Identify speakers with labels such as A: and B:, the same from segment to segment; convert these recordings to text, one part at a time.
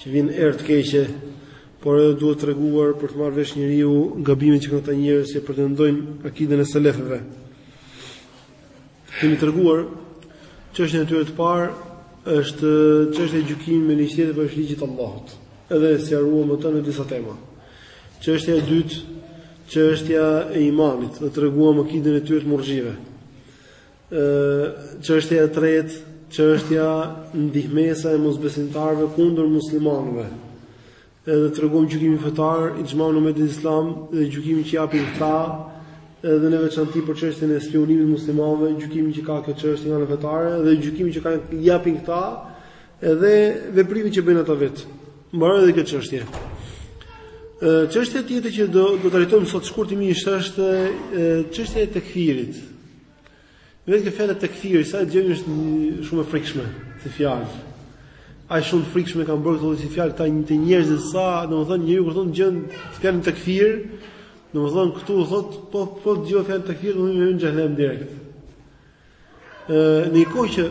A: Që vin erë të keqe, por edhe duhet të tregohet për të marrë vesh njeriu gabimin që kanë këta njerëz që pretendojnë akiden e selefëve. Kemi treguar, çështja e tyre të parë është çështja e gjykimit me ligj tjetër për ligjit të Allahut. Edhe e sqaruam atë në disa tema. Çështja e dytë, çështja e imanit, dhe treguam akiden e tyre të murxhive. Çështja e tretë, çështja ndihmesa e mosbesimtarëve kundër muslimanëve. Edhe treguam gjykimin fetar, ixhmaun e umetit islam dhe gjykimin që japin këta, edhe në veçanti për çështjen e spiunimit të muslimanëve, gjykimin që ka kjo çështje nga ana fetare dhe gjykimin që kanë japin këta, edhe veprimin që bëjnë ata vet. Mbaroi edhe kjo çështje. Çështja tjetër që do do trajtojmë sot shkurtimisht është çështja e tekfirit. Vetë kjo fjalë tekfir, sa e dëgjon është shumë e frikshme si fjalë. Aq shumë të frikshme e kanë bërë këto si fjalë këta njerëz te njerëzit sa, domethënë njeriu kur thonë dëgjon fjalën tekfir, domethënë këtu thotë po po dëgjoj fjalën tekfir, do të hyj në xhehenem direkt. Ë, në kohë që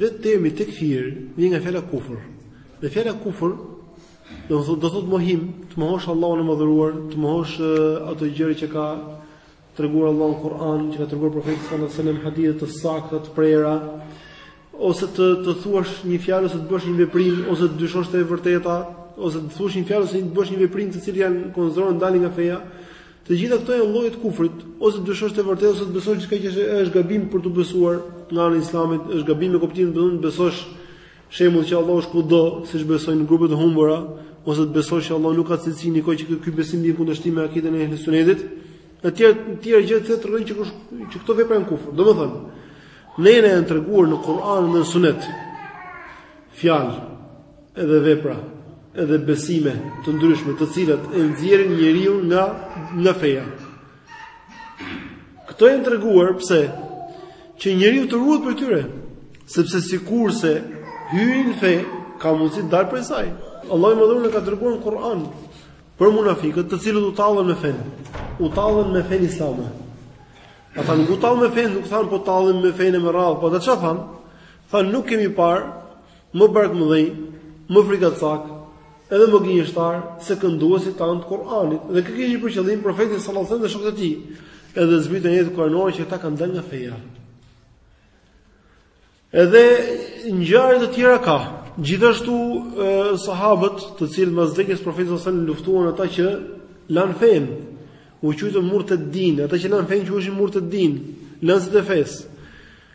A: vetë termi tekfir vjen nga fjala kufër. Dhe fjala kufër do të thotë do thotë mohim, të mohosh Allahun e madhëruar, të mohosh ato gjëra që ka treguar Allahu në Kur'an, që ka treguar profeti sallallahu alajhi wasallam hadithe të sakta të prera, ose të të thuash një fjalë ose të bësh një veprim ose të dyshosh te e vërteta, ose të thuash një fjalë ose të bësh një veprim të cilët janë konsiderohen dalje nga feja, të gjitha këto janë lloje të kufrit, ose të dyshosh te e vërteta ose të besosh diçka që është gabim për t'u besuar nga ana e Islamit, është gabim me kuptimin të besosh Shembull që Allahu është kudo, siç besojnë grupet e humbura, ose të besosh që Allahu nuk ka cilësi, në kohë që ky besim bie në kundërshtim me akiden e Ehlusunetit, e tjerë e tjerë gjë që tregon që kush që këto vepra janë kufër. Domethënë, ne na janë treguar në Kur'an dhe në Sunet fjalë edhe vepra, edhe besime të ndryshme, të cilat e nxjerrin njeriu nga nga feja. Këto janë treguar pse që njeriu të ruhet prej tyre, sepse sikurse hyn në fe, ka mundësi të dalë prej saj. Allahu i madhëruar ka treguar në Kur'an për munafikët, të cilët u tallën me fen. U tallën me fen islame. Ata nuk u tallën me fen, nuk thanë po tallemi me fen e me radhë, po ata çfarë thanë? Tha nuk kemi parë më barkmëdhenj, më frikacak, edhe më gënjeshtar se kënduesit tanë të Kur'anit. Dhe kë kishin për qëllim profetin sallallahu alajhi wasallam dhe shokët e tij. Edhe zbriti një ajet kuranor që ata kanë dalë nga feja. Edhe ngjarje të tjera ka. Gjithashtu e, sahabët, të cilët pas vdekjes së profetit sallallahu alajhi wasallam luftuan ata që lanë fen, u quajtën murtedin, ata që lanë fen quheshin murtedin, lënësit e fesë.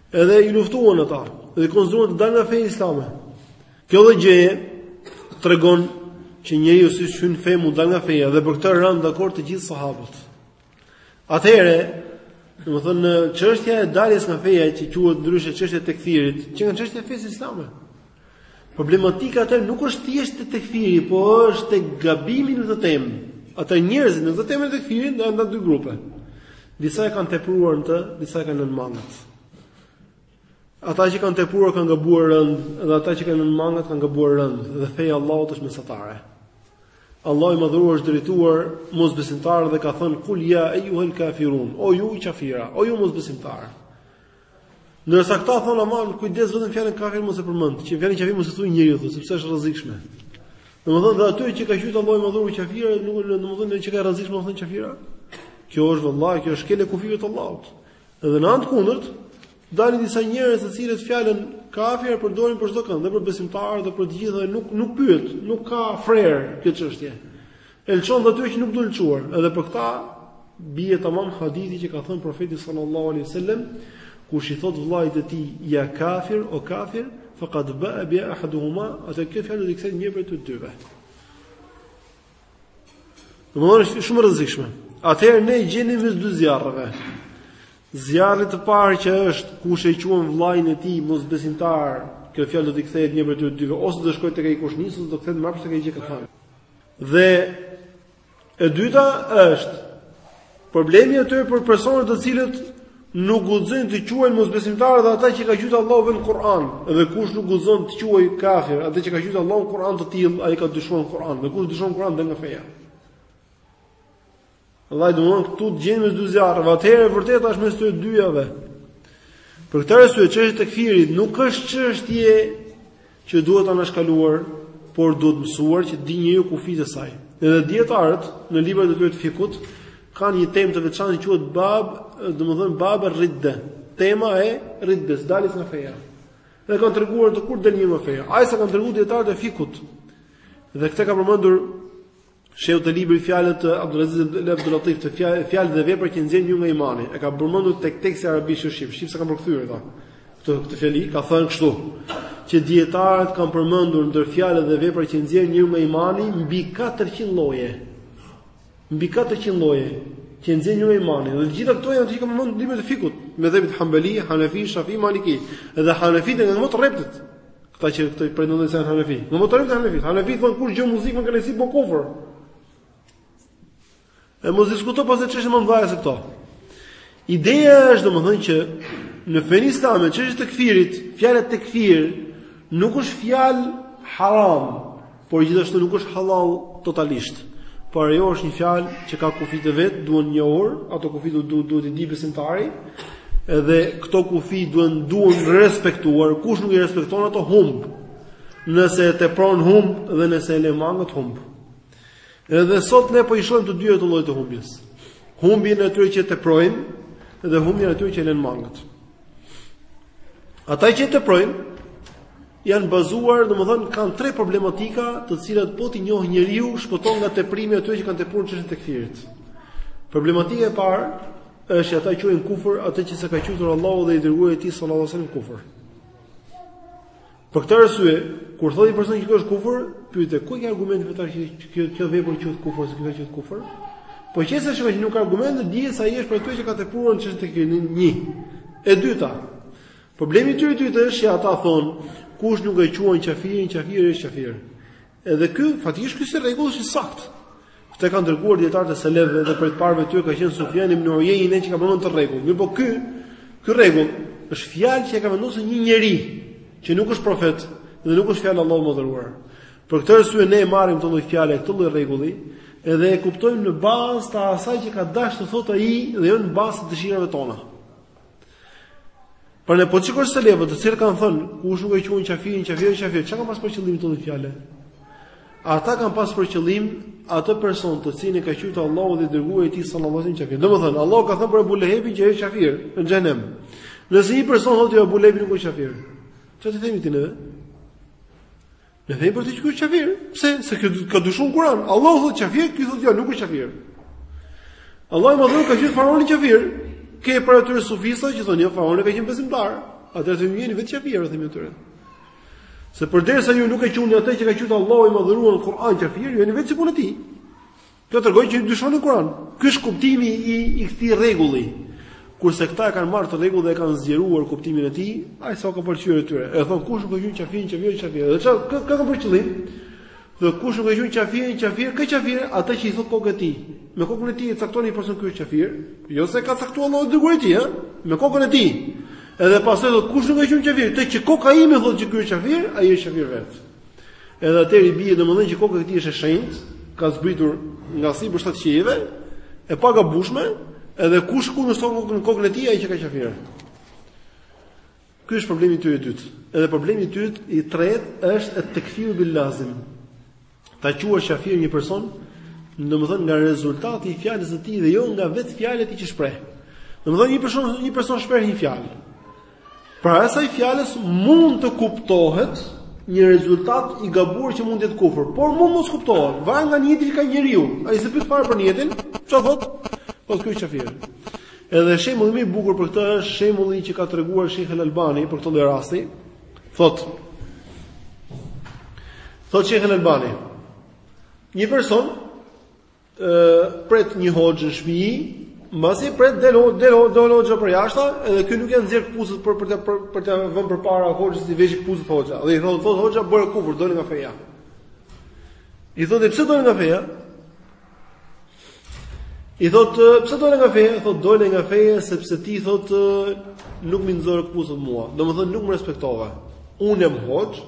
A: Edhe i luftuan ata dhe konsideruan të dalë nga feja islame. Kjo dhe gjëje tregon që njeriu siç hyn në fe mund dalë nga feja dhe për këtë ranë dakord të gjithë sahabët. Atëherë, domethënë, çështja e daljes nga feja që quhet ndryshe çështja e tekfirit, qenka çështja e fesë islame. Problematika atëherë nuk është thjesht te tekfiri, po është te gabimi në këtë temë. Ata njerëzit në këtë temë të tekfirit janë në dy grupe. Disa e kanë tepruar në të, disa e kanë lënë mangët. Ata që kanë tepruar kanë gabuar rënd, dhe ata që kanë lënë mangët kanë gabuar rënd, dhe feja e Allahut është mesatare. Allahu i madhruar është drejtuar mosbesimtarëve dhe ka thënë kul ya ayyuhal kafirun, o ju qafira, o ju mosbesimtarë. Ndërsa këta thonë aman, kujdes vetëm fjalën kafir mos e përmend, që fjalën kafir mos e thuaj njeriut thotë, sepse është e rrezikshme. Domethënë dhe atyre që ka quajt Allahu i madhëruar qafira, nuk e domethënë qenka rrezikshme me thënë qafira. Kjo është vallahi, kjo është shkelje e kufijve të Allahut. Edhe në anë të kundërt, dalin disa njerëz të cilët fjalën kafir e përdorin për çdo kënd, dhe për besimtarë dhe për të gjithë, nuk nuk pyet, nuk ka frerë kjo çështje. E lçon dhe atyre që nuk duhet lçuar. Edhe për këtë bie tamam hadithi që ka thënë profeti sallallahu alaihi wasallam, kush i thot vëllait të tij ja kafir o kafir, faqad ba'a bi ahaduhuma, atë kjo fjalë do të kthehet një prej të dyve. Domethënë shumë rrezikshme. Atëherë ne jemi mes dy zjarreve. Zjarri i parë që është kush e quan vëllain e tij mosbesimtar, kjo fjalë do të kthehet një prej të dyve, ose do shkojë tek ai ku është nis, ose do kthehet mbrapsht tek ai që ka thënë. Dhe e dyta është problemi i dytë për personat të cilët nuk guxojnë të quajnë mosbesimtarë dhe ata që ka quajtur Allahu në Kur'an, dhe kush nuk guxon të quajë kafir, atë që ka quajtur Allahu në Kur'an të tillë, ai ka dyshuar në Kur'an, dhe kush dyshon në Kur'an del nga feja. Vallai domethënë këtu gjejmë dy zjarre, atëherë e vërteta është mes të dyjave. Për këtë arsye çështja e tekfirit nuk është çështje që duhet anashkaluar, por duhet mësuar që të dijë njeriu kufijtë e saj. Edhe dietarët në librat e tyre të fikut kanë një temë të veçantë që quhet bab, domethënë bab ridde, tema e riddes, daljes nga feja. Dhe kanë treguar se kur del njeriu nga feja. Ai sa kanë treguar dietarët e fikut. Dhe këtë ka përmendur Shehu te libri fjalët e Abdulaziz ibn Abdul Latif te fjalët dhe vepra që nxjerrin njeriun nga imani. E ka përmendur tek teksti arabisht në shqip, shqip s'e kanë përkthyer këta. Këtë këtë fjali ka thënë kështu, që dietarët kanë përmendur ndër fjalët dhe vepra që nxjerrin njeriun nga imani mbi 400 lloje. Mbi 400 lloje që nxjerrin njeriun nga imani. Dhe të gjitha këto janë që kanë përmendur librat e fikut, medhhebit Hambali, Hanafi, Shafi, Maliki. Edhe Hanafit janë më të rreptët. Këta që këto i pretendojnë se janë hanefi. Në ma të rreptë këta hanefi. Hanefi thonë kush dëgjon muzikë me kënaqësi bo kufër. E mos diskuto pastaj çështje ma të mëdhaja se këto. Ideja është domethënë që në fenë islame çështja e tekfirit, fjala tekfir nuk është fjalë haram, Por gjithashtu nuk është halal totalisht. Por ajo është një fjalë që ka kufijtë e vet, duhen njohur, ato kufij duhet duhet t'i di besimtari. Edhe këto kufij duhen duhen respektuar, kush nuk i respekton ato humb. Nëse e tepron humb dhe nëse e le mangët humb. Edhe sot ne po i shohim të dyja këto llojet e humbjes. Humbjen e atyre që e teprojnë dhe humbjen e atyre që e lënë mangët. Ata që e teprojnë janë bazuar, domethënë kanë tre problematika, të cilat po t'i njohë njeriu shpëton nga teprimi i atyre që kanë tepruar çështjen e tekfirit. Problematika e parë është që ata quajnë kufër atë që s'e ka quajtur Allahu dhe i dërguari i tij sallallahu alajhi wasallam kufër. Për këtë arsye, kur thotë një person që kjo është kufër, pyete ku janë argumentet për ta që kjo kjo vepër quhet kufër, se kjo quhet kufër? Po qe se është që nuk ka argumente, dihet se ai është prej atyre që ka tepruar çështjen e tekfirit. 1. E dyta, Problemi i tyre i dytë është që ata thonë, kush nuk e quan qafirin qafir, është qafir. Edhe ky faktikisht ky është rregull i saktë. Këtë e kanë treguar dietarët e selefëve dhe prej të parëve të tyre ka qenë Sufjan ibn Ujejne që e ka vendosur këtë rregull. Mirpo ky, ky rregull është fjalë që e ka vendosur një njeri që nuk është profet dhe nuk është fjalë e Allahut të madhëruar. Për këtë arsye ne e marrim këtë lloj fjalë, këtë lloj rregulli, edhe e kuptojmë në bazë të asaj që ka dashur të thotë ai dhe jo në bazë të dëshirave tona. Por ne po t'i shikosh selefët, të cilët kanë thënë, kush nuk e quan qafirin qafir, është qafir, çka kanë pas për qëllim me këtë lloj fjale? Ata kanë pas për qëllim atë person të cilin e ka qujt Allahu dhe i dërguari i tij sallallahu alaihi wasallam qafir. Domethënë, Allahu ka thënë për Abu Lehebin që është qafir në xhehenem. Nëse një person thotë jo, Abu Lehebi nuk është qafir. Çfarë i themi atij ne? Ne themi për të, quhet kafir. Pse? Se ky ka dyshuar në Kur'an. Allahu thotë kafir, ky thotë jo, nuk është kafir. Allahu i madhëruar e ka qujt faraonin kafir. Ke prej atyre sufistave që thonë jo faraoni ka qenë besimtar. Atëherë themi jeni vetë kafir, themi atyre. Se përderisa ju nuk e quani atë që ka thënë Allahu i madhëruar në Kur'an kafir, jeni vetë si puna e tij. Kjo tregon që dyshon në Kur'an. Ky është kuptimi i i këtij rregulli. Kurse këta e kanë marrë këtë rregull dhe e kanë zgjeruar kuptimin e tij, aq sa u ka pëlqyer atyre. E thon kush nuk e qun qafirin qafir, është qafir. Dhe çka ka ka për qëllim? Dhe kush nuk e qun qafirin qafir, kë qafir, atë që i thotë koka e tij. Me kokën e tij e cakton një person ky është qafir, jo se e ka caktuar Allahu, i dërguari i tij, ha? Me kokën e tij. Edhe pastaj thotë kush nuk e qun qafir atë që koka ime thotë që ky është qafir, ai është qafir vetë. Edhe atëherë i bie domethënë që koka e këtij është e shenjtë, ka zbritur nga sipër shtatë qiejve, e pagabueshme, edhe kush kundërshton kokën, kokën e tij ai qenka qafir. Ky është problemi i tyre i dytë. Edhe problemi i tyre i tretë është et-tekfiru bil lazim. Ta quash qafir një person, domethënë nga rezultati i fjalës së tij dhe jo nga vetë fjalët që shpreh. Domethënë një person një person shpreh një fjalë. Prej asaj fjalës mund të kuptohet një rezultat i gabuar që mund të jetë kufër, por mund mos kuptohet, varet nga nijeti që ka njeriu. Ai s'e pyet fare për nijetin, ça thotë? Thotë ky qafir. Edhe shembulli më i bukur për këtë është shembulli që ka treguar Sheikh Al-Albani për këtë lloj rasti. Thotë Thotë Sheikh Al-Albani, një person pret një hoxhë në shtëpi, mbasi pret del, del, del hoxha përjashtë, edhe ky nuk ia nxjerr këpucët për për të për, për t'ia vënë përpara hoxhës t'i veshë këpucët hoxha. Dhe i thotë, thotë hoxha bëre kufër, dole nga feja. I thotë, pse dola nga feja? I thotë, pse dola nga feja? I thotë, dole nga feja sepse ti thotë nuk më nxore këpucët mua. Domethënë nuk më respektove. Unë jam hoxhë,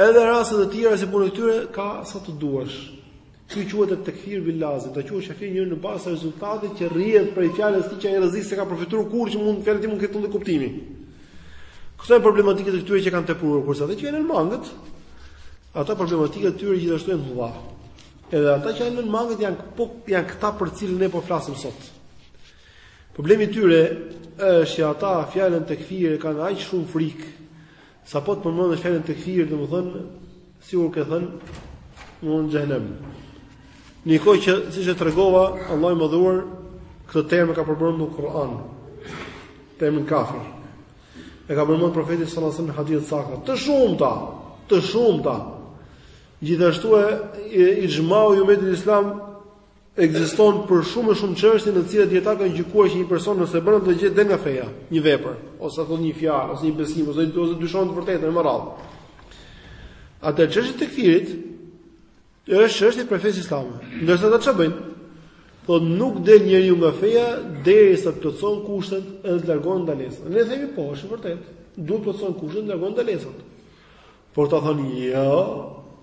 A: Edhe raste të tjera si puna e këtyre ka sa të duash. Ky quhet et-tekfir bil lazim, ta quash qafir një në bazë të rezultatit që rrjedh prej fjalës tij që ai rrezik s'e ka përfytyruar kurrë që mund fjala e tij mund të ketë këtë lloj kuptimi. Këto janë problematikat e këtyre që kanë tepruar kurse ata që lanë mangët, ata problematikat e tyre gjithashtu janë të mëdha. Edhe ata që lanë mangët janë po janë këta për cilën ne po flasim sot. Problemi i tyre është që ata fjalën tekfir e kanë aq shumë frikë Sapo të përmendësh fjalën tekfir, domethënë sikur ke thënë në xhehenem. Ndërkohë që siç e tregova, Allahu i madhëruar këtë term e ka përdorur në Kur'an. Termin kafir. E ka përmendur profeti sallallahu alajhi wasallam në hadithe të sakta. Të shumta, të shumta. Gjithashtu ixhmai i umetit islam Ekziston për shumë e shumë çështje në të cilat dietarët kanë gjykuar që një person nëse bën atë gjë del nga feja, një vepër, ose thotë një fjalë, ose një besim, ose ose dyshon te e vërteta e me radhë. Atëherë çështja e tekfirit është çështje prej fesë islame. Ndërsa ata ça bëjnë? Thonë nuk del njeriu nga feja derisa të plotësohen kushtet e të largohen ndalesat. Ne themi po, është e vërtetë. Duhet të plotësohen kushtet e të largohen ndalesat. Por ata thonë jo,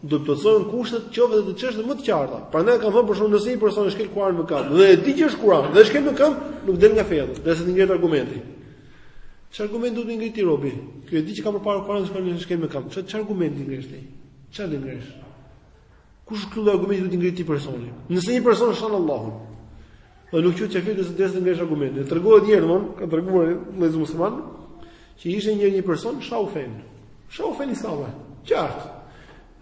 A: duhet të plotësohen kushtet qoftë edhe te çështje më të qarta. Prandaj kanë thënë për shembull nëse një person e shkel Kur'anin me këmbë dhe e di që është Kur'an dhe e shkel me këmbë, nuk del nga feja, derisa t'i ngrihet argumenti. Çfarë argumenti do t'i ngrihet robit? Ky e di që ka përpara Kur'anin e shkel me këmbë. Çfarë çfarë argumenti ngresh ti? Ça do t'i ngresh? Kush ky lloj argumenti duhet të ngrihet te personi? Nëse një person shan Allahun, dhe nuk quhet kafir derisa t'i ngresh argumentin. Ne tregohet një herë më ka treguar një vëlla musliman, që ishte një një person shau fenë. Shau fenë islame. Qartë.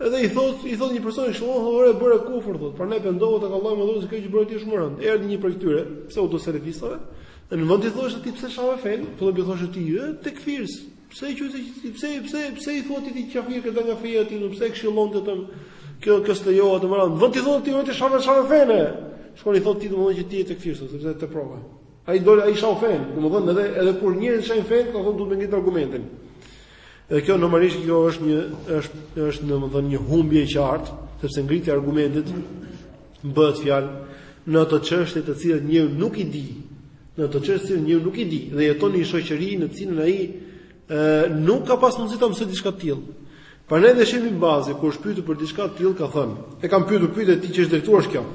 A: Edhe i thot, i thot një person i shuan, "O ore, bëre kufër thot, prandaj pendohu tek Allahu domethënë se kjo që bëre ti është e rëndë." Erdhi një prej këtyre, pse u do servisave? Në vend t'i thoshte ti pse shave fenë, po i thoshte, "Ti je tekfirs." Pse e quajti pse pse pse i thua ti kafir këtë nga feja ti, pse e këshillon të thon kjo kjo stejoa të mëra. Në vend t'i thotë ti pse e shave shave fenë. Shkon i thotë atij domethënë që ti je tekfirs, sepse të prova. Ai doli ai shau fenë, domethënë edhe edhe kur njerëzit shajnë fenë, këta thonë duhet t'i ngresh argumentin. Dhe kjo normalisht kjo është një është është domethënë një humbje e qartë, sepse ngritja e argumentit Bëhet fjalë në ato çështje të cilat njeriu nuk i di, në ato çështje të cilat njeriu nuk i di dhe jeton në një shoqëri në të cilën ai nuk ka pas mundësi ta mësojë diçka të tillë. Prandaj dhe Sheh Bin Bazi kur është pyetur për diçka të tillë ka thënë, e kanë pyetur, pyetja që i është drejtuar kjo.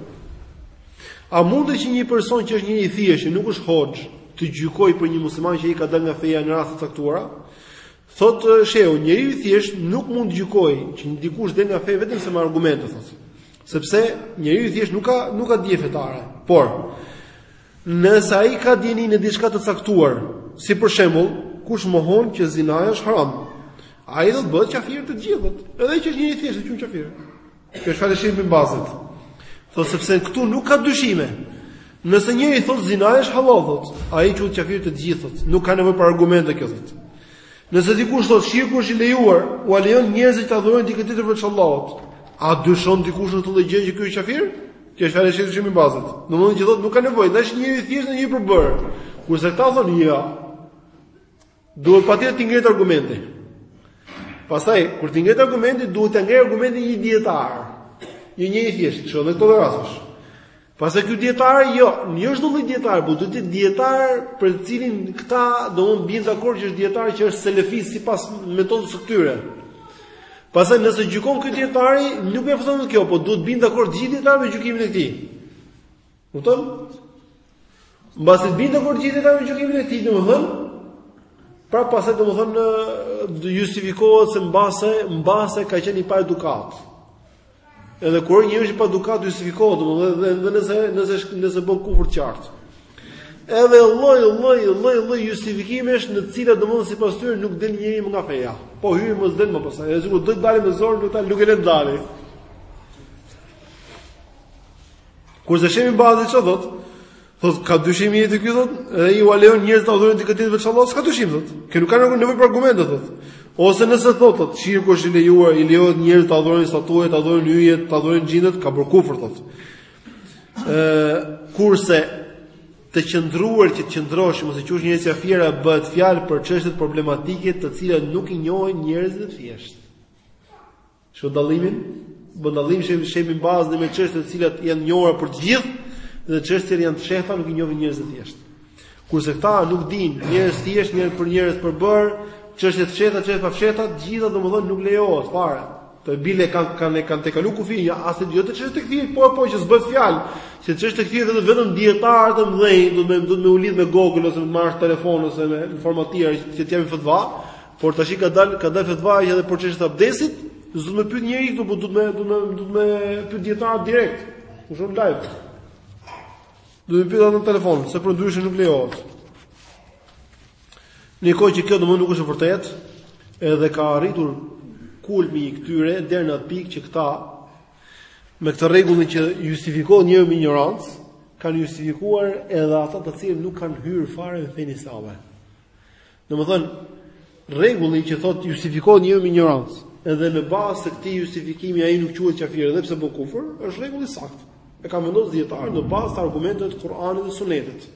A: A mundet që një person që është njeri i thjeshtë, nuk është hoxh, të gjykojë për një musliman që ai ka dalë nga feja në raste të caktuara? Thotë Shehu, njeriu i thjeshtë nuk mund të gjykojë që dikush del nga feja vetëmse me argumente, thotë. Sepse njeriu i thjeshtë nuk ka nuk ka dije fetare. Por nëse ai ka dijeni në diçka të caktuar, si për shembull, kush mohon që zinaja është haram, ai thotë bëhet kafir te të gjithë, edhe që është njeri i thjeshtë, e quan kafir. Kjo është fjala e Sheh Bin Bazit. Thotë sepse këtu nuk ka dyshime. Nëse njëri thotë zinaja është halal thot, ai është qafir te të gjithë, nuk ka nevojë për argumente kjo thot. Nëse dikush thotë shirku është i lejuar, u lejon njerëzit të adhurojnë dikë tjetër veç Allahut. A dyshon dikush në këtë gjë që ky është qafir? Kjo është fjala e Sheh Bin Bazit. Domthënë që thotë nuk ka nevojë, dash njëri thjesht në një përbër. Kurse këta thonë jo, Duhet patjetër t'i ngrihet argumenti. Pastaj, kur t'i ngrihet argumenti, duhet ta ngrejë argumentin një dietar. Një njeri i thjeshtë, kështu në këto raste. Pastaj ky dietar, jo, jo çdo lloj dietar, por duhet të jetë dietar për të cilin këta domethënë bien dakord që është dietar që është selefi sipas metodës së këtyre. Pastaj nëse gjykon ky dietari, nuk mjafton kjo, por duhet të bien dakord gjithë dietarët me gjykimin e këtij. Kupton? Mbasi bien dakord gjithë dietarët me gjykimin e tij, domethënë, pra pastaj domethënë justifikohet se mbase mbase ka qenë i paedukatë. Edhe kur njeriu është i paedukatë justifikohet domethënë edhe nëse nëse nëse bën kufër të qartë. Edhe lloj lloj lloj lloj justifikimesh në të cilat domethënë sipas tyre nuk del njeri më nga feja. Po hyre më s'del më pastaj, edhe sikur do të dalë me zor, këta nuk e lënë të dali. Kurse sheh Ibn Bazi çfarë thot? Thot s'ka dyshim i të ky thot, edhe ai ua lejon njerëzve të adhurojnë dikë tjetër veç Allahut, s'ka dyshim thot. Kë nuk kanë nevojë për argumente thot. Ose nëse thot thot, shirku është i lejuar, i lejohet njerëzve të adhurojnë statujat, të adhurojnë yjet, të adhurojnë xhindët, ka bërë kufër thot. Ë kurse të qëndruar që të qëndrosh, mos e quash njerëzit qafira, bëhet fjalë për çështje problematike të cilat nuk i njohin njerëzit e thjeshtë. Shiko dallimin? Bën dallim sheh sheh Ibn Bazi me çështje të cilat janë të njohura për të gjithë dhe çështjet që janë të fshehta nuk i njohin njerëzit e thjeshtë. Kurse këta nuk dinë njerëz të thjeshtë, njerëz për njerëz për bër, çështje të fshehta, çështje pa fshehta, të gjitha domethënë nuk lejohet fare. Të bile kanë kanë kanë tejkalu kufin, ja as jo te çështja tekfirit, po po që s'bëhet fjalë. Se çështja tekfirit vetëm vetëm dietar të mëdhenj, do të më do të me u lidh me Google ose me marr në telefon ose me informatika që të japin fetva, Por tashi ka dal, ka dal fetvaja që edhe për çështjen e abdesit, s'do me pyt njeri këtu, po do të më do të më do të me pyt dijetar direkt. Ku shon live? Do të pyet atë në telefon, se përndryshe nuk lejohet. Në kohë që kjo domethënë nuk është e vërtetë, edhe ka arritur kulmi i këtyre deri në atë pikë që këta me këtë rregullin që justifikohet njeriu me injorancë, kanë justifikuar edhe ata të cilët nuk kanë hyrë fare në fenë islame. Domethënë, rregulli që thotë justifikohet njeriu me injorancë, edhe në bazë të këtij justifikimi ai nuk quhet qafir edhe pse bën kufër, është rregull i saktë. E kanë vendosur dijetarët në bazë të argumenteve të Kur'anit dhe Sunetit.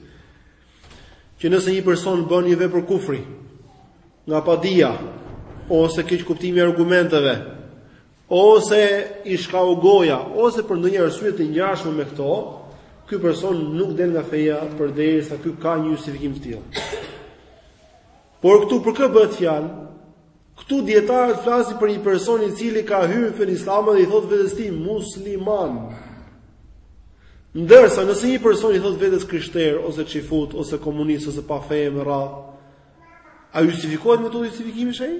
A: Që nëse një person bën një vepër kufri nga padija ose keqkuptimi i argumenteve, ose i shkau goja, ose për ndonjë arsye të ngjashme me këto, ky person nuk del nga feja përderisa ky ka një justifikim të tillë. Por këtu për kë bëhet fjalë? Këtu dijetarët flasin për një person i cili ka hyrë në fenë islame dhe i thotë vetes tij musliman. Ndërsa nëse një person i thotë vetes krishter ose çifut ose komunist ose pa fe me radhë, a justifikohet me këtë justifikim ai?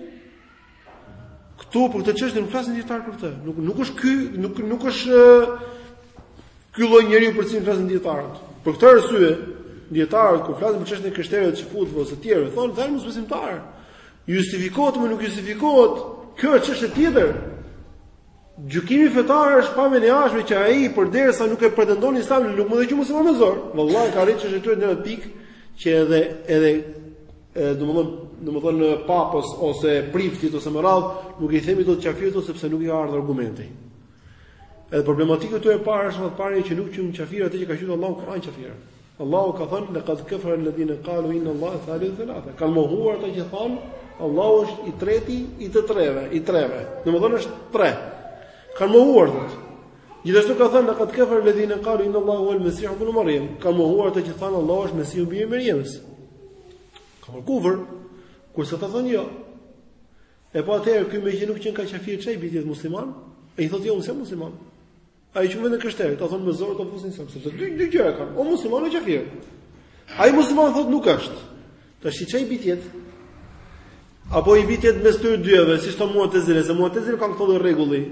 A: Këtu për këtë çështje nuk flasin dijetarët për këtë. Nuk nuk është ky, nuk nuk është ky lloj njeriu për cilin flasin dijetarët. Për këtë arsye, dijetarët kur flasin për çështjen e të krishterëve të çifutëve ose të tjerëve, thonë janë mosbesimtarë. Justifikohet apo nuk justifikohet? Kjo është çështje tjetër. Gjykimi fetar është pamjen e jashtme që ai përderisa nuk e pretendon Islamin, nuk mund ta quajmë musliman me zor. Vallahi ka arritur çështja deri në pikë që edhe edhe e domthon domthon papës ose priftit ose me radh nuk i themi dot qafir sepse nuk i ka ardhur argumenti. Edhe problematika këtu e parë është e para që nuk quajmë qafirë atë që ka quajtur Allahu në Kur'an qafirë. Allahu ka thënë laqad kafara alladhina qalu inna Allaha thalithu thalatha. Kanë mohuar ata që thonë Allahu është i treti i të treve, i treve. Domthon është tre. Kanë mohuar thotë. Gjithashtu ka thënë laqad kafara alladhina qalu inna Allahu huwa al-masih ibn Maryam, kanë mohuar ata që thanë Allahu është Mesiu i Meryemës. Kanë bërë kufër, kurse ata thonë jo. E po atëherë ky meqë nuk qenka qafir ça i bie të jetë musliman, ai thotë jo unë musliman. Ai që vjen i krishterë, ta thonë me zor ta fusin sa, sepse dy dy gjëra kanë, o musliman o qafir. Ai musliman thotë nuk është. Tashi ça i bie të jetë. Apo i bie të jetë mes të dyjave, siç thonë muatezilet, se muatezilet kanë këto rregulli.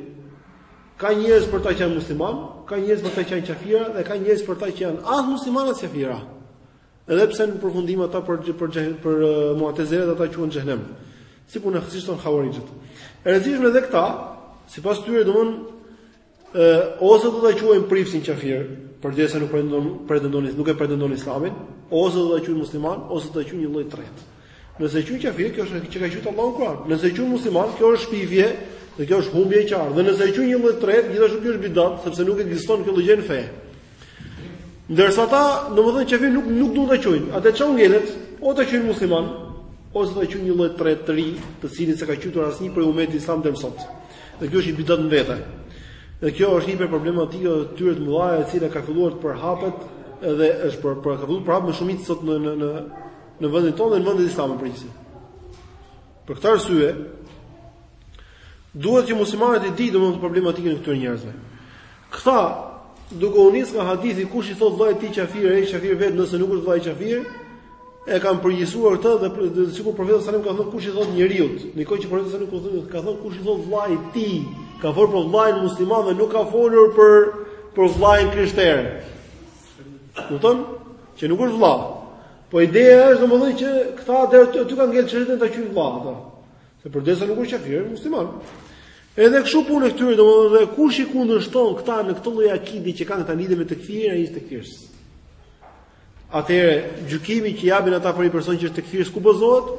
A: Ka njerëz për ta që janë musliman, ka njerëz për ta që janë kafira dhe ka njerëz për ta që janë as muslimanë as kafira. Edhe pse në përfundim ata për për për, për Mu'tazilat ata çohen në xhehenem. Si punë siç thonë Khawarijit. E rëndësishme edhe këta, sipas tyre domethënë ose do ta quajnë priftin qafir, përderisa nuk pretendon pretendon nuk e pretendon Islamin, ose do ta quajnë musliman ose do ta quajnë një lloj të tretë. Nëse e quajnë kafir, kjo është që ka quajt Allahu në Kur'an. Nëse e quajnë musliman, kjo është shpifje, dhe kjo është humbje e qartë. Dhe nëse e quajnë një lloj të tretë, gjithashtu kjo është bidat, sepse nuk ekziston kjo gjë në fe. Ndërsa ata, domethënë që nuk nuk duan ta quajnë. Atëherë ça ngelet, o ta quajnë musliman, ose ta quajnë një lloj të tretë të ri, të cilin s'e ka quajtur asnjë prej umetit islam deri sot. Dhe kjo është një bidat në vete. Dhe kjo është një prej problematikave të tyre të mëdha, e cila ka filluar të përhapet dhe është për për ka filluar të përhapet më shumë sot në në në në vendin tonë dhe në vendet islame në përgjithësi. Për këtë arsye, duhet që muslimanët ta dinë domosdoshmë problematikën e këtyre njerëzve. Këta duke u nis nga hadithi kush i thot vllait tij qafir ai qafir vet nëse nuk është vllai qafir e kanë përgjithësuar këtë dhe sikur profeti sallallahu alajhi wasallam ka thënë kush i thot njeriut në një kohë që profeti sallallahu alajhi wasallam ka thënë kush i thot vllait tij ka folur për vllain musliman dhe nuk ka folur për për vllain e krishterë Kupton? Që nuk është vëlla. Po ideja është domethënë që këta deri aty kanë ngel veç sa s'thonë ta qujnë vëlla ato. Se përderisa nuk është kafir, musliman. Edhe kështu puna e këtyre domethënë dhe kush i kundërshton këta në këtë lloj akide që kanë këta në lidhje me tekfirin ai është tekfirist. Atëherë gjykimi që japin ata për një person që është tekfirist ku bazohet?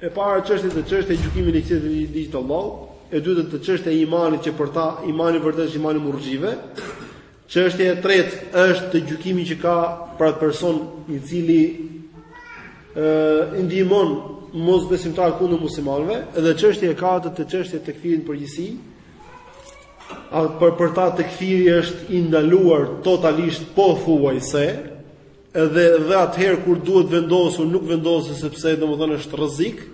A: E para çështja te çështja e gjykimit në çështjen e ligjit të Allahut, e dyta te çështja e imanit që për ta imani vërtet është imani i murxhive, Çështja e tretë është te gjykimi që ka për atë person i cili ë i ndihmon mosbesimtarët kundër muslimanëve dhe çështja e katërt te çështja e tekfirit në përgjithësi. A për për ta tekfiri është i ndaluar totalisht pothuajse edhe dhe atëherë kur duhet vendosur nuk vendoset sepse domethënë është rrezik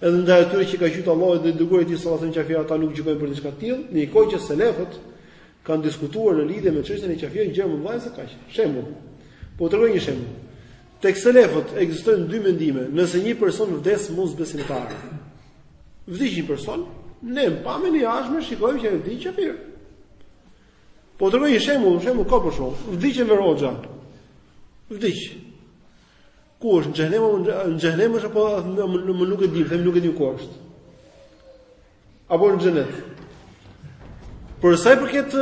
A: edhe ndaj atyre që i ka quajt Allahu dhe i dërguari i tij sallallahu alaihi wasallam që ata nuk gjykojnë për diçka të tillë, në një kohë që selefët kanë diskutuar në lidhje me çështjen e qafirë gjë më vajzë kaq. Shembull. Po tregoj një shembull. Tek selefët ekzistojnë dy mendime, nëse një person vdes mos besimtar. Vdiq një person, ne në pamjen e jashtme shikojmë që vdiq qafir. Po tregoj një shembull, një shembull ka për shkak. Vdiq Enver Hoxha. Vdiq. Ku është, në xhehenem, në xhehenem është apo nuk e dimë, themi nuk e dimë ku është. Apo në xhenet. Për sa i përket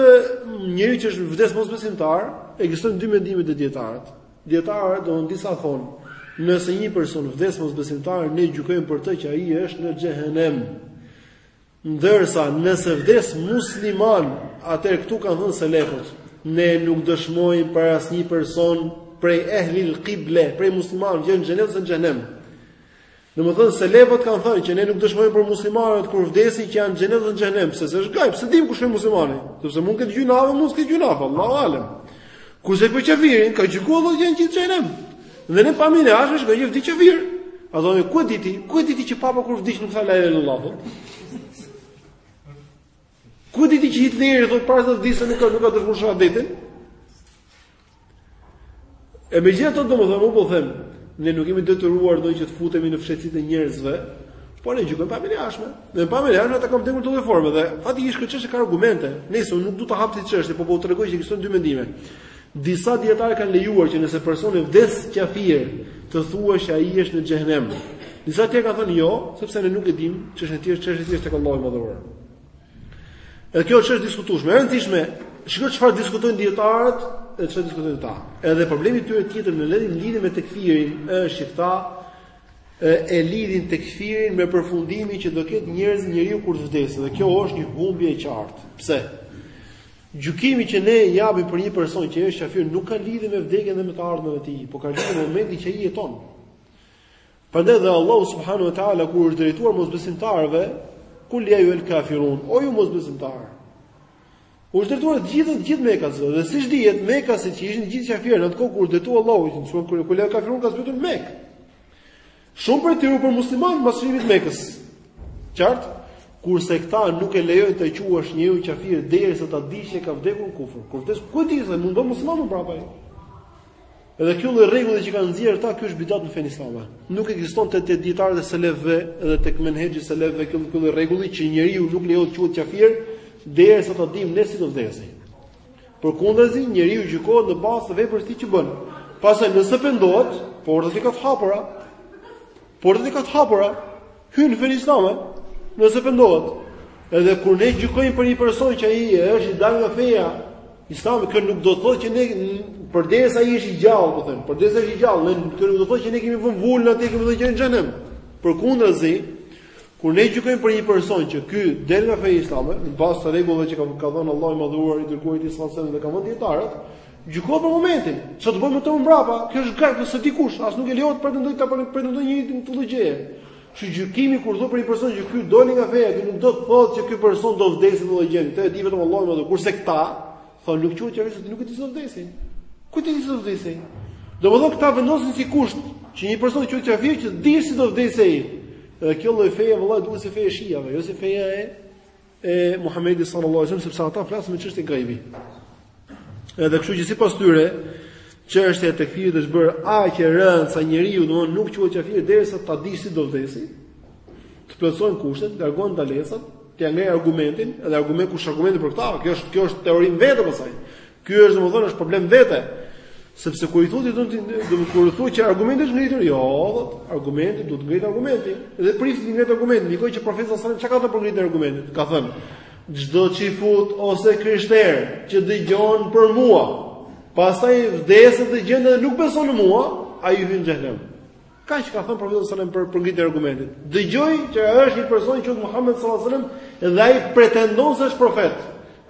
A: njeriu që është vdes mos besimtar, ekzistojnë dy mendime te dijetarët. Dijetarët domethënë disa thonë, nëse një person vdes mos besimtar, ne gjykojmë për të që ai është në xhehenem. Ndërsa nëse vdes musliman, atëherë këtu kanë thënë selefët, ne nuk dëshmojmë për asnjë person prej ehlil kible, prej muslimanëve në xhenet ose në xhehenem. Domethënë selefët kanë thënë që ne nuk dëshmojmë për muslimanët kur vdesin që janë në xhenet dhe në xhehenem, sepse se është gajb, s'e dimë ku është muslimani, sepse mund të ketë gjynahe apo mund të ketë gjynahe, Allahu alem. Kurse për kafirin ka gjykuar Allahu janë gjithë në xhehenem. Dhe në pamjen e jashtme ai vdiq kafir. A thotë ku e di ti? Ku e di ti që papa kur vdiq nuk tha la ilaha illallah? Ku e di ti që Hitleri thotë para se të vdesë nuk ka nuk ka dëshmuar shahadetin? E megjithatë domethënë, po themi, ne nuk jemi të detyruar domethënë që të futemi në fshehtësitë e njerëzve, Po ne gjykojmë pamjen e jashtme. Në pamjen e jashtme ata kanë vdekur në çdo formë dhe faktikisht këtu ka argumente. Nejse unë nuk dua ta hap këtë çështje, po po tregoj që ekzistojnë dy mendime. Disa dijetarë kanë lejuar që nëse personi vdes kafir, të thuash se ai është në xhehenem. Disa tjerë kanë thënë jo, sepse ne nuk e dimë çështjen e tij, çështja e tij është tek Allahu i Madhëruar. Dhe kjo është çështje e diskutueshme, e rëndësishme, shiko çfarë diskutojnë dijetarët, e çfarë diskutojnë këta. Edhe problemi i tyre tjetër në lidhje me me tekfirin është që këta e, e lidhin tekfirin me përfundimin që do ketë njerëz njeriu kur të vdesë dhe kjo është një humbje e qartë. Pse? Gjykimi që ne japim për një person që është kafir nuk ka lidhje me vdekjen dhe me të ardhmen e tij, por ka lidhje me momentin që ai jeton. Prandaj dhe Allahu subhanahu wa taala kur u është drejtuar mosbesimtarëve, kul ya ayyuhal kafirun, o ju mosbesimtarë. U është drejtuar të gjithë të gjithë mekasve, dhe siç dihet mekasit që ishin të gjithë kafirë në atë kohë kur u drejtua Allahu, domethënë kur kul ya kafirun ka zbritur në Mekë. Shumë prej tyre u bënë muslimanë mbas çlirimit të Mekës. Qartë? Kurse këta nuk e lejojnë të quash njeriun kafir derisa ta dish se ka vdekur në kufër. Kur vdes ku di se mund të bëhet musliman prapë ai. Edhe ky lloj rregulli që kanë nxjerrë këta, ky është bidat në fenë islame. Nuk ekziston te te dijetarët e selefëve dhe tek menhexhi selefëve ky ky lloj rregulli që njeriu nuk lejohet të quhet kafir derisa ta dimë ne si do vdesë. Përkundazi njeriu gjykohet në bazë të veprës së tij që bën. Pastaj nëse pendohet, portat i ka të hapura. Portat i ka të hapura. Hyn në fenë islame nëse pendohet. Edhe kur ne gjykojmë për një person që ai është i dalë nga feja islame, kjo nuk do të thotë që ne përderisa ai është i gjallë, po them, përderisa është i gjallë, ne kjo nuk do të thotë që ne kemi vënë vulën atë kemi dhënë në xhehenem. Përkundrazi, kur ne gjykojmë për një person që ky del nga feja islame, në bazë të rregullave që ka ka dhënë Allahu i Madhëruar i dërguari i tij sallallahu alajhi wasallam dhe kanë vënë dijetarët, Gjykohet për momentin, ç'do të bëjë më mbrapa? Kjo është gajb që s'e di kush, as nuk i lejohet të pretendojë ta pretendojë një të tillë gjë. Që gjykimi kur thotë për një person që ky doli nga feja, kjo nuk do të thotë që ky person do vdesë në atë gjendje. Këtë e di vetëm Allahu i Madhëruar. Kurse këta, thonë nuk quhet qafir se nuk e di si do vdesë. Ku ta dish si do vdesë? Domethënë këta vendosin si kusht që një person të quhet qafir që di si do vdesë. Dhe kjo lloj feje vëllai duket si feja e shiave, jo si feja e e Muhamedit sallallahu alajhi wasallam sepse ata flasin me çështje gajbi. Edhe kështu që sipas tyre, çështja e tekfirit është bërë aq e rëndë sa njeriu domthonë nuk quhet qafir derisa ta dish si do vdesi. Të plotësohen kushtet, largohen ndalesat, t'ia ngresh argumentin, edhe argument kush argumenti për këta, kjo është kjo është teori në vete pastaj. Ky është domethënë është problem në vete. Sepse kur i thua do të do të kur i thua që argumenti është ngritur, jo thotë, argumenti duhet të ngrihet argumenti. Dhe prit të ngrihet argumenti, ndërkohë që profeti sallallahu alajhi wasallam çka ka thënë për ngritjen e argumentit. Ka thënë çdo çifut ose krishter që dëgjon për mua, pastaj vdes në atë gjendje dhe nuk beson në mua, ai hyn në xhehenem. Kaq ka thënë profeti sallallahu alajhi wasallam për për ngritjen e argumentit. Dëgjoi që ai është një person quhet Muhammed sallallahu alajhi wasallam dhe ai pretendon se është profet.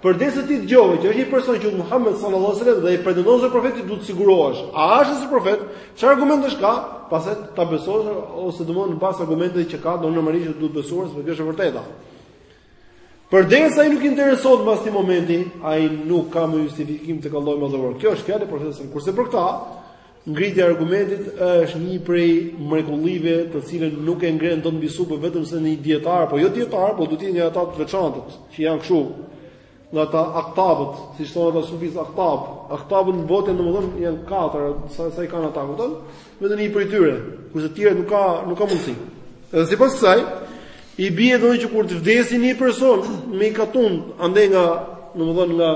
A: Përderisa ti dëgjove që është një person quhet Muhammed sallallahu alajhi wasallam dhe ai pretendon se është profet, ti duhet të sigurohesh. A është ky profet? Çfarë argumentesh ka? Pastaj ta besosh ose domethënë në bazë argumenteve që ka, do normalisht duhet besuar se kjo është e vërteta. Përderisa ai nuk interesohet mbas atij momenti, ai nuk ka më justifikim tek Allahu i Madhëruar. Kjo është fjalë e profetit sallallahu alajhi wasallam. Kurse për këta, Ngritja e argumentit është një prej mrekullive të cilën nuk e ngren dot mbi supe vetëm se një dijetar, po jo dijetar, po do të jetë nga ata të veçantët, që janë kështu, nga ata aktabët, siç thonë ata sufistët aktab, aktabët në botën domethënë janë katër, sa, sa i kanë ata, kupton, vetëm një prej tyre, kurse tjerët nuk ka, nuk ka mundësi. Edhe sipas kësaj, i bie domethënë që kur të vdesi një person, në një katund, andej nga, domethënë nga,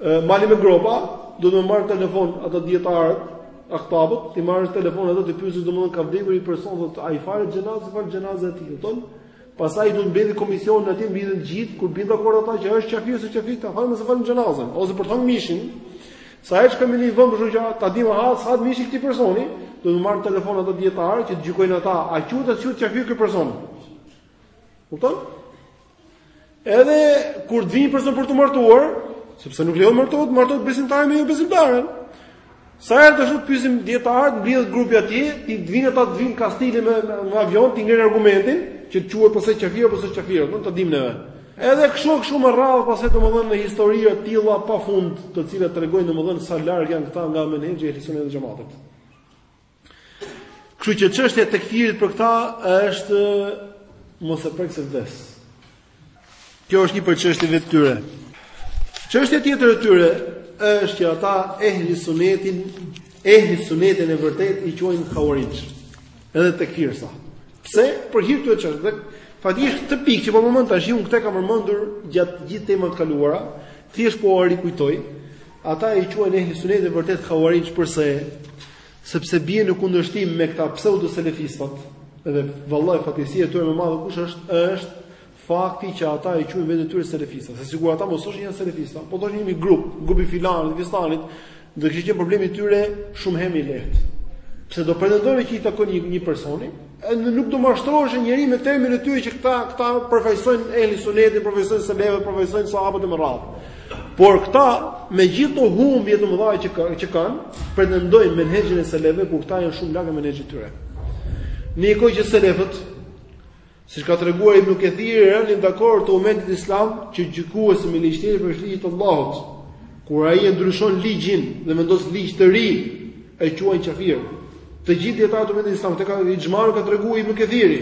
A: Mali me gropa, duhet me marr telefon ata dijetarët aktabët, t'i marrësh telefon ata t'i pyesësh domethënë ka vdekur një person thotë a i falet xhenazja, falet xhenazja e tij, kupton? Pastaj do të mbledhë komisionin aty, mblidhen të gjithë kur bien dakord ata që është qafir ose s'është qafir, ta falim mos falim xhenazën ose po therën mishin. Sa e shkëmbë në vend kështu që ta dimë hahet s'hahet mishi këtij personi, do të marr telefon ata dijetarë që të gjykojnë ata, a quhet a s'quhet qafir ky person? Kupton? Edhe kur të vijë një person për të martuar, sepse nuk lejohet martohet, martohet besimtari me një jo besimtare. Sa herë të thotë pyesin dietar, mblidhet grupi atje, ti të vinë ata të vinë kastile me një avion, ti ngrenë argumentin që të quhet ose qafir ose qafir, do të dimë neve. Edhe kështu kështu me radhë ka sa do domethënë histori të tilla pafund, të cilat tregojnë domethënë sa larg janë këta nga menhexhi i ehli sunetit dhe xhematit. Kështu që çështja e tekfirit për këta është mos e prek se vdes. Kjo është një prej çështjeve të tyre. Çështja tjetër e tyre është që ata ehli sunetin, ehli sunetin e vërtetë i quajnë hauarixh. Edhe tekfirsa. Pse? Për hir të kësaj çështjes. Dhe faktikisht këtë pikë që po përmend tash unë këto kam përmendur gjatë gjithë temave të kaluara, thjesht po e rikujtoj. Ata i quajnë ehli sunetin e vërtetë hauarixh përse Sepse bien në kundërshtim me këta pseudoselefistat, edhe vallahi fatkeqësia e tyre më e madhe kush është? Është fakti që ata e quajnë veten e tyre selefista, se sikur ata mos thoshin janë selefista, po thoshin jemi grup, grupi filanit, fistanit, do të kishte qenë problemi i tyre shumë herë më i lehtë. Pse do pretendonin që i takojnë një një personi, Edhe nuk do mashtrohesh njeri me termin e tyre që këta këta përfaqësojnë ehli sunetin, përfaqësojnë selefët, përfaqësojnë sahabët e me radhë. Por këta me gjithë këto humbje të mëdha që kanë, që kanë, pretendojnë menhexhin e selefëve kur këta janë shumë larg menhexhit të tyre. Në një kohë që selefët siç ka treguar Ibn Kethiri, kanë rënë dakord të umetit islam që gjykuesi me ligj tjetër përveç ligjit të Allahut. Kur ai e ndryshon ligjin dhe vendos ligj të ri, e quajnë qafir. Të gjithë dietarët e umetit islam, këtë ixhma e ka treguar Ibn Kethiri.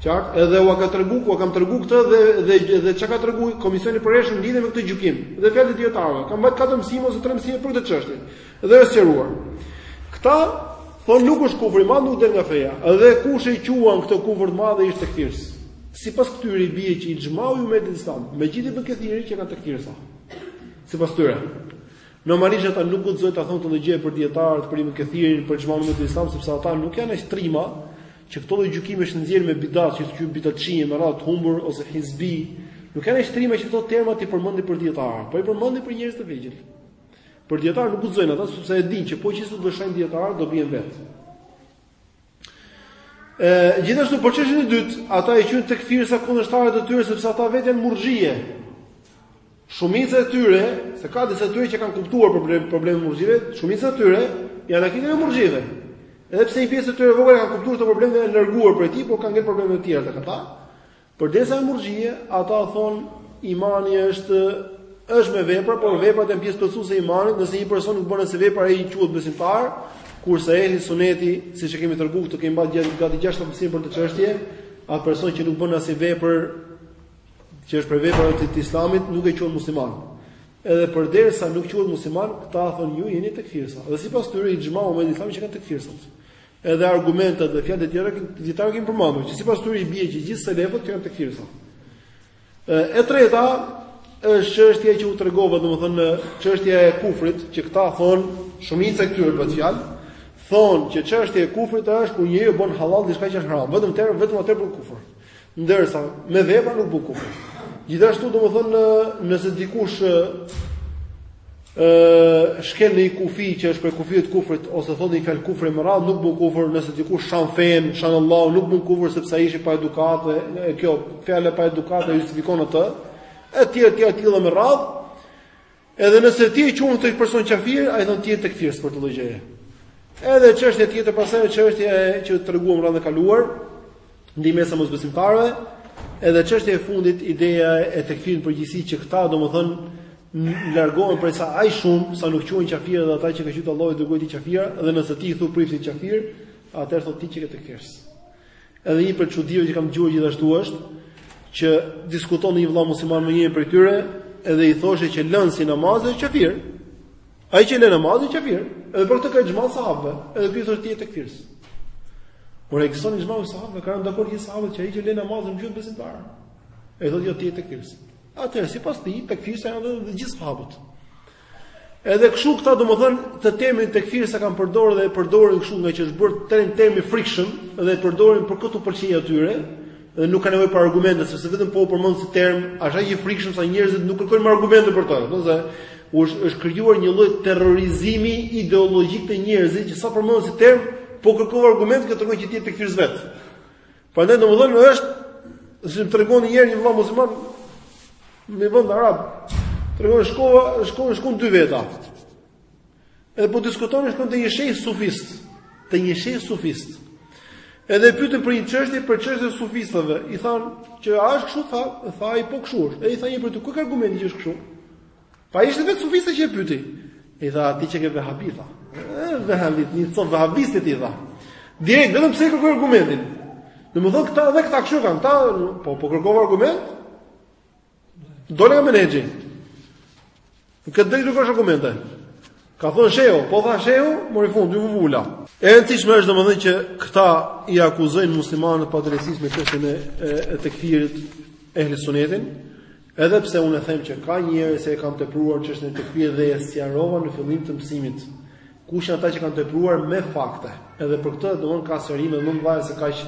A: Qartë, edhe ua ka treguar, ua kam treguar këtë dhe dhe dhe çka ka treguar komisioni i përhershëm lidhje me këtë gjykim. Dhe fjalët e dietarëve, kam mbajt katër mësime ose tre mësime për këtë çështje. Dhe është sqaruar. Këta thonë nuk është kufër i madh nuk del nga feja. Edhe kush e quan këtë kufër të madh është tekfirs. Sipas këtyre bie që ixhmai i umetit islam, me gjithë Ibn Kethirin qenkan tekfirsa. Sipas tyre, normalisht ata nuk guxojnë ta thonë këtë gjë për dietarët, për Ibn Kethirin, për ixhmain e umetit islam, sepse ata nuk janë aq trima që këto lloj gjykimesh nxjerrin me bidat, që ky bidatçi e me radhë të humbur ose hizbi, nuk janë aq trima që këto terma t'i përmendin për dietarë, po i përmendin për njerëz të vegjël. Për dietarë nuk guxojnë ata sepse e dinë që po qe se do shajnë dietarët do bien vetë. Ë gjithashtu për çështjen e dytë, ata e quajnë tekfirsa kundërshtarët e tyre sepse ata vetë janë murxhie. Shumica e tyre, se ka disa tyre që kanë kuptuar problem problemin e murxhive, shumica e tyre janë në akiden e murxhive. Edhe pse një pjesë e tyre e vogël kanë kuptuar këtë problem dhe janë larguar prej tij, por kanë ngel probleme të tjera tek ata. Përderisa murxhijet, ata thonë imani është është me vepra, por veprat janë pjesë plotësuese e imanit, nëse një person nuk bën asnjë vepër ai quhet besimtar, kurse ehli suneti, siç e kemi treguar këtu kemi mbajtur gjatë gati 6 mësime për këtë çështje, atë person që nuk bën asnjë vepër që është prej veprave të, të islamit, nuk e quajnë musliman. Edhe përderisa nuk quhet musliman, këta thonë ju jeni tekfirsa. Dhe sipas tyre ixhmai me islam qenkan tekfirsa. Edhe argumentet dhe fjalët e tjera që dietar kanë përmendur, që sipas tyre i bie që gjithë selefët janë tekfirësa. E treta është çështja që u tregova, domethënë çështja e kufrit, që këta thon shumica e këtyre bëhet fjalë, thon që çështja e kufrit është kur njeriu bën hallall diçka që është haram, vetëm atëherë, vetëm atëherë bën kufër. Ndërsa me vepra nuk bën kufër. Gjithashtu domethënë në nëse dikush ë shkel një kufi që është prej kufirit të kufrit ose thotë një fjalë kufri me radhë nuk bën kufër nëse dikush shan fen, shan Allahun, nuk bën kufër sepse ai ishte pa edukatë, e kjo fjalë pa edukatë e justifikon atë. Etj etj etj me radhë. Edhe nëse ti e quan këtë person qafir, ai thon ti je tekfirës për këtë lloj gjëje. Edhe çështja tjetër pastaj është çështja që treguam radhën e kaluar, ndihmesa e mosbesimtarëve, edhe çështja e fundit, ideja e tekfirit në përgjithësi që këta domethën largohen prej saj aq shumë sa nuk quajnë qafir edhe ata që ka quajt Allahu i Dërguari i tij qafira, edhe nëse ti i thu priftit qafir, atëherë thot ti qenke tekfirës. Edhe një prej çudive që kam dëgjuar gjithashtu është që diskuton një vëlla musliman me njërin prej tyre, edhe i thoshte që lënësi namazit është kafir. Ai që lë namazin është kafir, edhe për këtë ka ixhma të sahabëve, edhe ky thotë ti je tekfirs. Por ekziston ixhma e sahabëve, kanë rënë dakord gjithë sahabët që ai që lë namazin është jobesimtar. Ai thotë jo ti je tekfirs. Atëherë sipas tij tekfirsa janë edhe gjithë sahabët. Edhe kështu këta domethën këtë termin tekfirsa e kanë përdorur dhe e përdorin kështu ngaqë është bërë term term i frikshëm dhe e përdorin për kë t'u pëlqejë atyre dhe nuk ka nevojë për argumente sepse vetëm po u përmend si term është aq i frikshëm sa njerëzit nuk kërkojnë më argumente për to, domethënë është është krijuar një lloj terrorizimi ideologjik te njerëzit që sa u përmend si term po kërkove argumente tregon që ti je tekfirës vet. Prandaj domethënë është si më tregon një herë një vëlla musliman në një vend arab. Tregon shkova, shkon shkon dy veta. Edhe po diskutonin shkuan te një sheh sufist, te një sheh sufist. Edhe e pyetën për një çështje për çështje të sufistëve, i thanë që a është kështu tha, tha ai po kështu është. Edhe i tha një prej tyre, ku e ke argumentin që është kështu? Pa ishte vetë sufist që e pyti. I tha, ti qenke vehabi, tha. E, vehabi, një copë vehabisti ti, tha. Direkt, vetëm pse i kërkoi argumentin. Domethënë, këta dhe këta këshu kanë, këta, po, po kërkove argument? Dole nga menhexhi. Nuk ke të drejtë kërkosh argumente. Ka thënë Shehu, po tha Shehu, mori fund, iu vu vula. E rëndësishme është domethënë që këta i akuzojnë muslimanët padrejtësisht me çështjen e, e, e tekfirit ehli sunetin, edhe pse unë them që ka njerëz që e kanë tepruar çështjen e tekfirit dhe e sqarova në fillim të mësimit. Kush janë ata që kanë tepruar me fakte? Edhe për këtë domon ka sërime më mbaja se kaq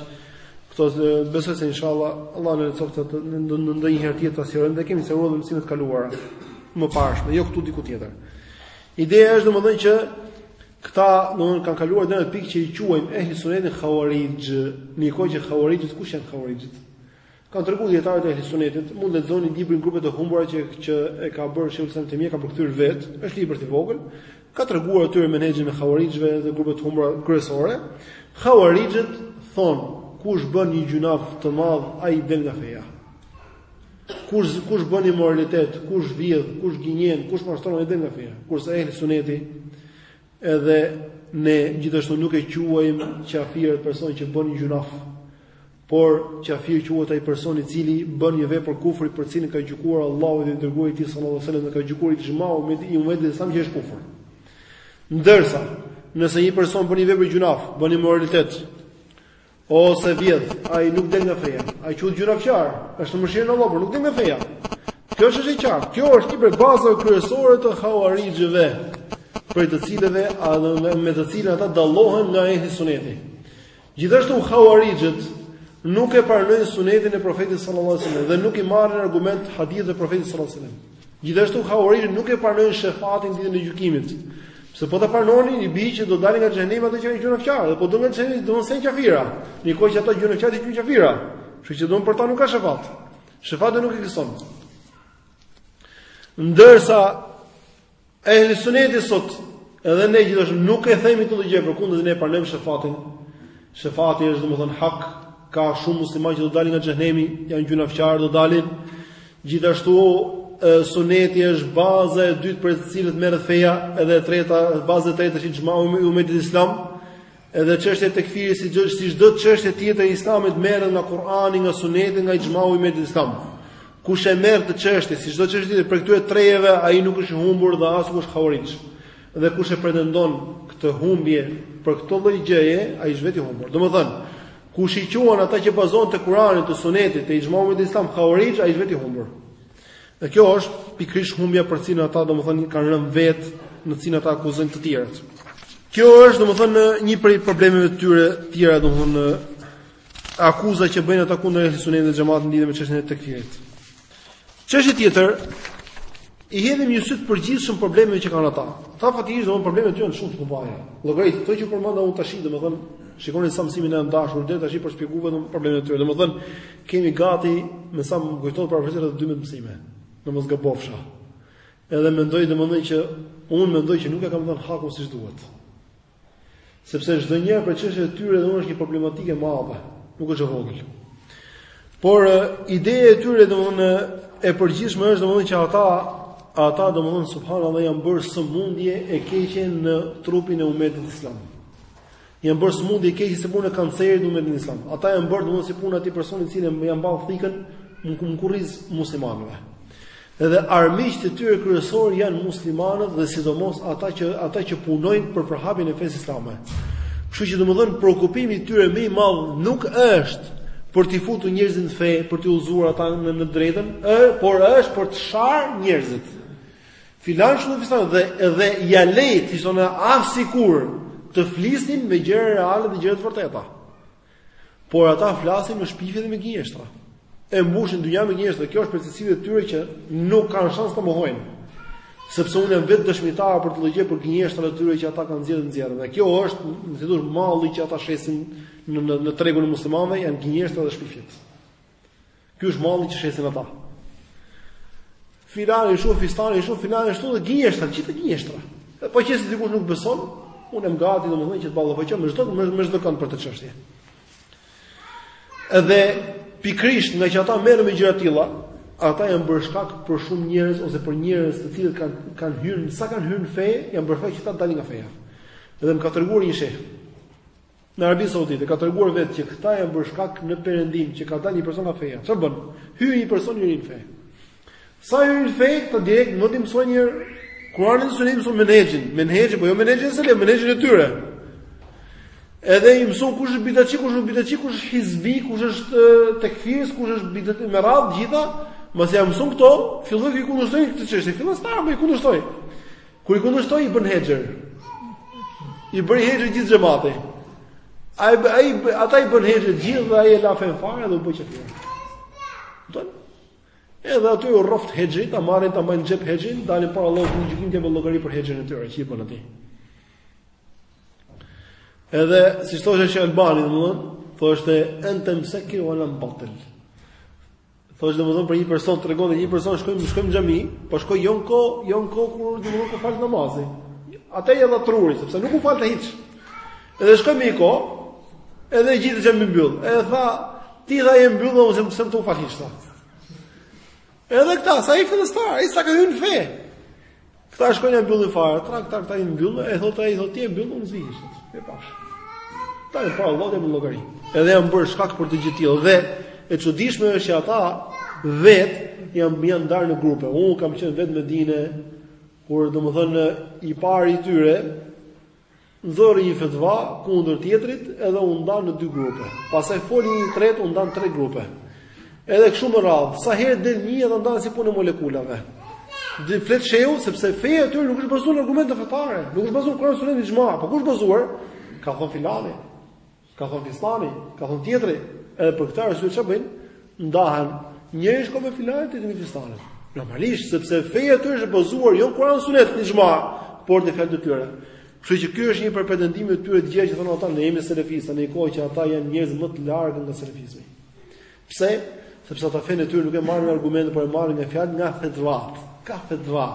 A: këto besoj se inshallah Allah në lëcoftë të në ndonjë herë tjetër ta sqarojmë dhe kemi sqaruar mësimet e kaluara më parë, jo këtu diku tjetër. Ideja është domethënë që këta domethënë kanë kaluar deri në pikë që i quajnë ehli sunetin hauarixh, në kohë që hauarixhët kush janë hauarixhët. Kanë treguar dietarët e ehli sunetit, mund të lexoni librin grupet e humbura që që e ka bërë Sheikhul Islam Tejmija, kanë përkthyer vet, është libër i vogël, ka treguar aty menhexhin e hauarixhëve dhe grupet e humbura kryesore. Hauarixhët thonë kush bën një gjynaf të madh ai del nga feja. Kush kush bën imoralitet, kush vjedh, kush gënjen, kush mashtron ai del nga feja. Kurse ehli suneti edhe ne gjithashtu nuk e quajmë qafir personin që bën gjynaf. Por qafir quhet ai person i cili bën një vepër kufri për të cilën ka gjykuar Allahu dhe i dërguari i tij sallallahu alajhi wasallam dhe ka gjykuar ixhmau i umetit islam që është kufër. Ndërsa, nëse një person bën një vepër gjynaf, bën imoralitet, Ose vjedh, ai nuk del nga feja. Ai quhet gjynafqar, është në mëshirën e Allahut, por nuk del nga feja. Kjo është e qartë. Kjo është një prej bazave kryesore të Hauarixhëve, për të cilëve edhe me të cilën ata dallohen nga ehli suneti. Gjithashtu Hauarixhët nuk e pranojnë sunetin e Profetit sallallahu alajhi wasallam dhe nuk i marrin argument hadithet e Profetit sallallahu alajhi wasallam. Gjithashtu Hauarixhët nuk e pranojnë shefatin ditën e gjykimit. Se po ta pranonin, i bie që do dalin nga xhehenemi ata që janë gjynafqarë, dhe po dolën nga xhehenemi domethënë s'janë qafira. Në kohë që ata gjynafqarët i quajnë qafira. Kështu që domethënë për ta nuk ka shefat. Shefati nuk ekziston. Ndërsa Ehli Suneti sot, edhe ne gjithashtu nuk e themi këtë gjë, përkundrazi ne pranojmë shefatin. Shefati është domethënë hak, ka shumë muslimanë që do dalin nga xhehenemi, janë gjynafqarë do dalin. Gjithashtu suneti është baza e dytë prej të cilit merret feja, edhe e treta, baza e tretë është ixhmau i umetit islam. Edhe çështja e tekfirit si çdo si çdo çështje tjetër e Islamit merret nga Kur'ani, nga Suneti, nga Ixhmau i umetit Islam. Kush e merr këtë çështje si çdo çështje tjetër prej këtyre të trejave, ai nuk është i humbur dhe as nuk është hauarixh. Dhe kush e pretendon këtë humbje për këtë lloj gjëje, ai është vetë i humbur. Domethënë, kush i quan ata që bazohen te Kur'ani, te Suneti, te Ixhmau i umetit Islam hauarixh, ai është vetë i humbur. Dhe kjo është pikërisht humbja për të cilën ata domethënë kanë rënë vetë, në të cilën ata akuzojnë të tjerët. Kjo është domethënë një prej problemeve të tyre të tjera domethënë akuza që bëjnë ata kundër ehli sunetit dhe xhamatit lidhur me çështjen e tekfirit. Çështje tjetër i hedhim një sy të përgjithshëm problemeve që kanë ata. Ata faktikisht domethënë problemet e tyre janë shumë të mëdha. Llogarit këto që përmenda unë tash domethënë shikoni sa mësime na u deshën deri tash për të shpjeguar vetëm problemet e tyre. Domethënë Kemi gati, me sa më kujtohet përafërsisht 12 mësime. Në mos gabofsha. Edhe mendoj domethënë që unë mendoj që nuk e kam dhënë hakun siç duhet. Sepse çdo njëra prej çështjeve të tyre domethënë është një problematikë e madhe, nuk është e vogël. Por ideja e tyre domethënë e përgjithshme është domethënë që ata ata domethënë subhanallah janë bërë sëmundje e keqe në trupin e umetit islam. Janë bërë sëmundje e keqe si puna e kancerit në umetin islam. Ata janë bërë domethënë si puna e atij personi i cili ia ngul thikën në kurriz muslimanëve. Edhe armiqtë e tyre kryesorë janë muslimanët dhe sidomos ata që ata që punojnë për përhapjen e fesë islame. Kështu që domethënë preokupimi i tyre më i madh nuk është për t'i futur njerëzit në fe, për t'i udhëzuar ata në të drejtën, ë, por është për të sharë njerëzit. Filan shumë fistan dhe dhe ja lejt si zonë as sikur të flisnin me gjëra reale dhe gjëra të vërteta. Por ata flasin me shpifje dhe me gënjeshtra. E mbushin dynjanë me gënjeshtra. Kjo është prej cilësive të tyre që nuk kanë shans ta mohojnë. Sepse unë jam vetë dëshmitar për të, lloj-lloj për gënjeshtrat e tyre që ata kanë nxje nxjerrë. Dhe kjo është, domethënë, malli që ata shesin në në, në tregun e muslimanëve janë gënjeshtra dhe shpifje. Ky është malli që shesin ata. Filani ashtu, fistani ashtu, filani ashtu dhe gënjeshtra, shpifje gënjeshtra. Po qe se dikush nuk beson, unë jam gati domethënë që të ballafaqohem me çdo me çdo kënd për këtë çështje. Edhe pikërisht ngaqë ata merren me gjëra të tilla, ata janë bërë shkak për shumë njerëz ose për njerëz të cilët kanë kanë hyrë, sa kanë hyrë në fe, janë bërë shkak që ata të dalin nga feja. Edhe më ka treguar një sheh. Në Arabinë Saudite ka treguar vetë që këta janë bërë shkak në perëndim që ka dalë një person nga feja. Çfarë bën? Hyn një person i ri në fe. Sa hyri në fe, ata direkt në vend t'i mësojnë Kuranin dhe Sunetin i mësojnë menhexhin, menhexhin, po jo menhexhin e selefëve, menhexhin e tyre. Edhe i mësojnë kush është bidatçi, kush s'është bidatçi, kush është hizbi, kush është tekfirës, kush është bidat me radhë gjitha, mbasi ia mësojnë këto, filloi të kundërshtojë këtë çështje, fillon t'i, t'i kundërshtojë. Kur i kundërshtoi i bënë hexhr. I bëri hexhr gjithë xhamati. Ai ai ata i bënë hexhr gjithë dhe ai e la fenë fare dhe u bë qafir. Domethënë. Edhe atyre u rroftë hexhri, ta marrin ta mbajnë në xhep hexhrin, dalin para Allahut Ditën e Gjykimit të japin llogari për hexhrin e tyre që i bënë atij. Edhe siç thoshte shejh Albani, domethënë, thoshte ente miskin wala batil. Thoshte domethënë për një person tregonte një person shkoi me shkoi në xhami, po shkoi jo në kohë, jo në kohë kur do të falte namazin. Atë ja dha truri sepse nuk u falte hiç. Edhe shkoi me një kohë, edhe gjeti xhaminë mbyll. Edhe tha, ti tha e mbyll ose pse t'u fal hiç tha. Edhe këta, sa i fillestar, ai sa ka hyrë në fe. Këta shkojnë e mbyllin fare, trak trak ta e mbyll, e thotë ai, thotë ti e mbyllun zihesh. E pash. Ta e para votën në llogari. Edhe janë bërë shkak për një gjë të tillë dhe e çuditshme është që ata vet janë janë ndarë në grupe. Unë kam qenë vetë në Medinë kur domethënë i pari i tyre nxori një fetva kundër tjetrit edhe u nda në dy grupe. Pastaj foli një tret, u ndan tre grupe. Edhe kështu me radhë, sa herë del një edhe ndan si puna e molekulave. Dhe flet shehu sepse feja e tyre nuk është bazuar në argumente fetare, nuk është bazuar Kur'an Sunet ixhma, po ku është bazuar? Ka thon filani. Ka thënë fistani, ka thënë tjetri, edhe për këtë arsye çfarë bëjnë? Ndahen njëri shkon me filanin e tjetri me fistanin. Normalisht sepse feja e tyre është bazuar jo Kur'an Sunet e ixhma, por në fjalët e tyre. Kështu që ky është një pretendim i tyre te gjëja që thonë ata ne jemi selefistë, në kohë që ata janë njerëzit më të largët nga selefizmi. Pse? Sepse ata fenë e tyre nuk e marrin nga argumente, por e marrin nga fjalë nga fetvat. Ka fetva.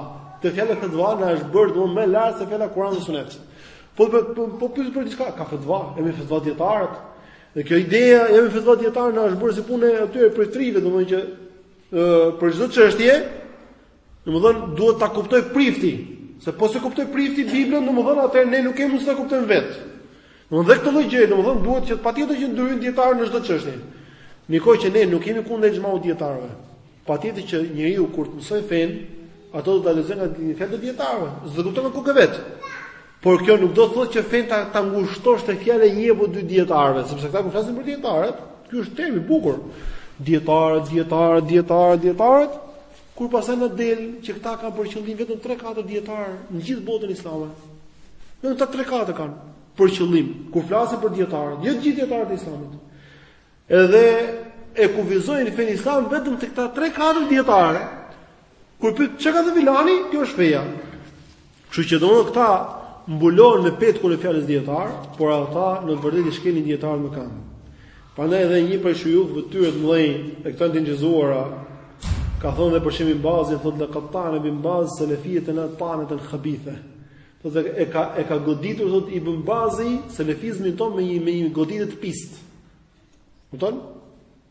A: Kjo fjala fetva na është bërë domethënë më lart se fjala Kur'an dhe Sunet. Po po po, po pyet për diçka, ka fetva, jam me fetvat e dijetarët. Dhe kjo ideja jam me fetvat e dijetarët na është bërë si puna e atyre priftërinjve, domethënë që ë për çdo çështje Domethënë duhet ta kuptojë prifti, se po s'e kuptoi prifti Biblën, domethënë atë ne nuk kemi mundësi ta kuptojmë vetë. Domethënë dhe këtë lloj gjëje, domethënë duhet që patjetër që ndërhyjnë dijetarë në çdo çështje. Në kohë që ne nuk jemi kundër ixhmaut dijetarëve. Patjetër që njeriu kur të mësojë fenë, atë do ta lexojë nga fjalët e dijetarëve, s'do kuptojë nga koka e vet. Por kjo nuk do të thotë që fenë ta ta ngushtosh te fjala e një apo dy dijetarëve, sepse këta kur flasin për dijetarët, ky është term i bukur. Dijetarët, dijetarët, dijetarët, dijetarët, Kur pastaj na del që këta kanë për qëllim vetëm 3-4 dijetarë në gjithë botën islame. Vetëm këta 3-4 kanë për qëllim kur flasin për dijetarët, jo të gjithë dijetarët e islamit. Edhe e kufizojnë fenë islam vetëm te këta 3-4 dijetarë. Kur pyet çka ka thënë filani, kjo është feja. Kështu që domethënë këta mbulohen me petkun e fjalës dijetar, por ata në të vërtetë i shkelin dijetarët me këmbë. Prandaj edhe një prej shujukëve të tyre të mëdhenj, e këta të ngjizuara, ka thënë dhe për sheh Bin Bazin thotë la qad taana bin Baz selefiyetena tanaten khabitha. Thotë e ka e ka goditur thotë Ibn Bazi selefizmin tonë me një me një goditje të pistë. Kupton?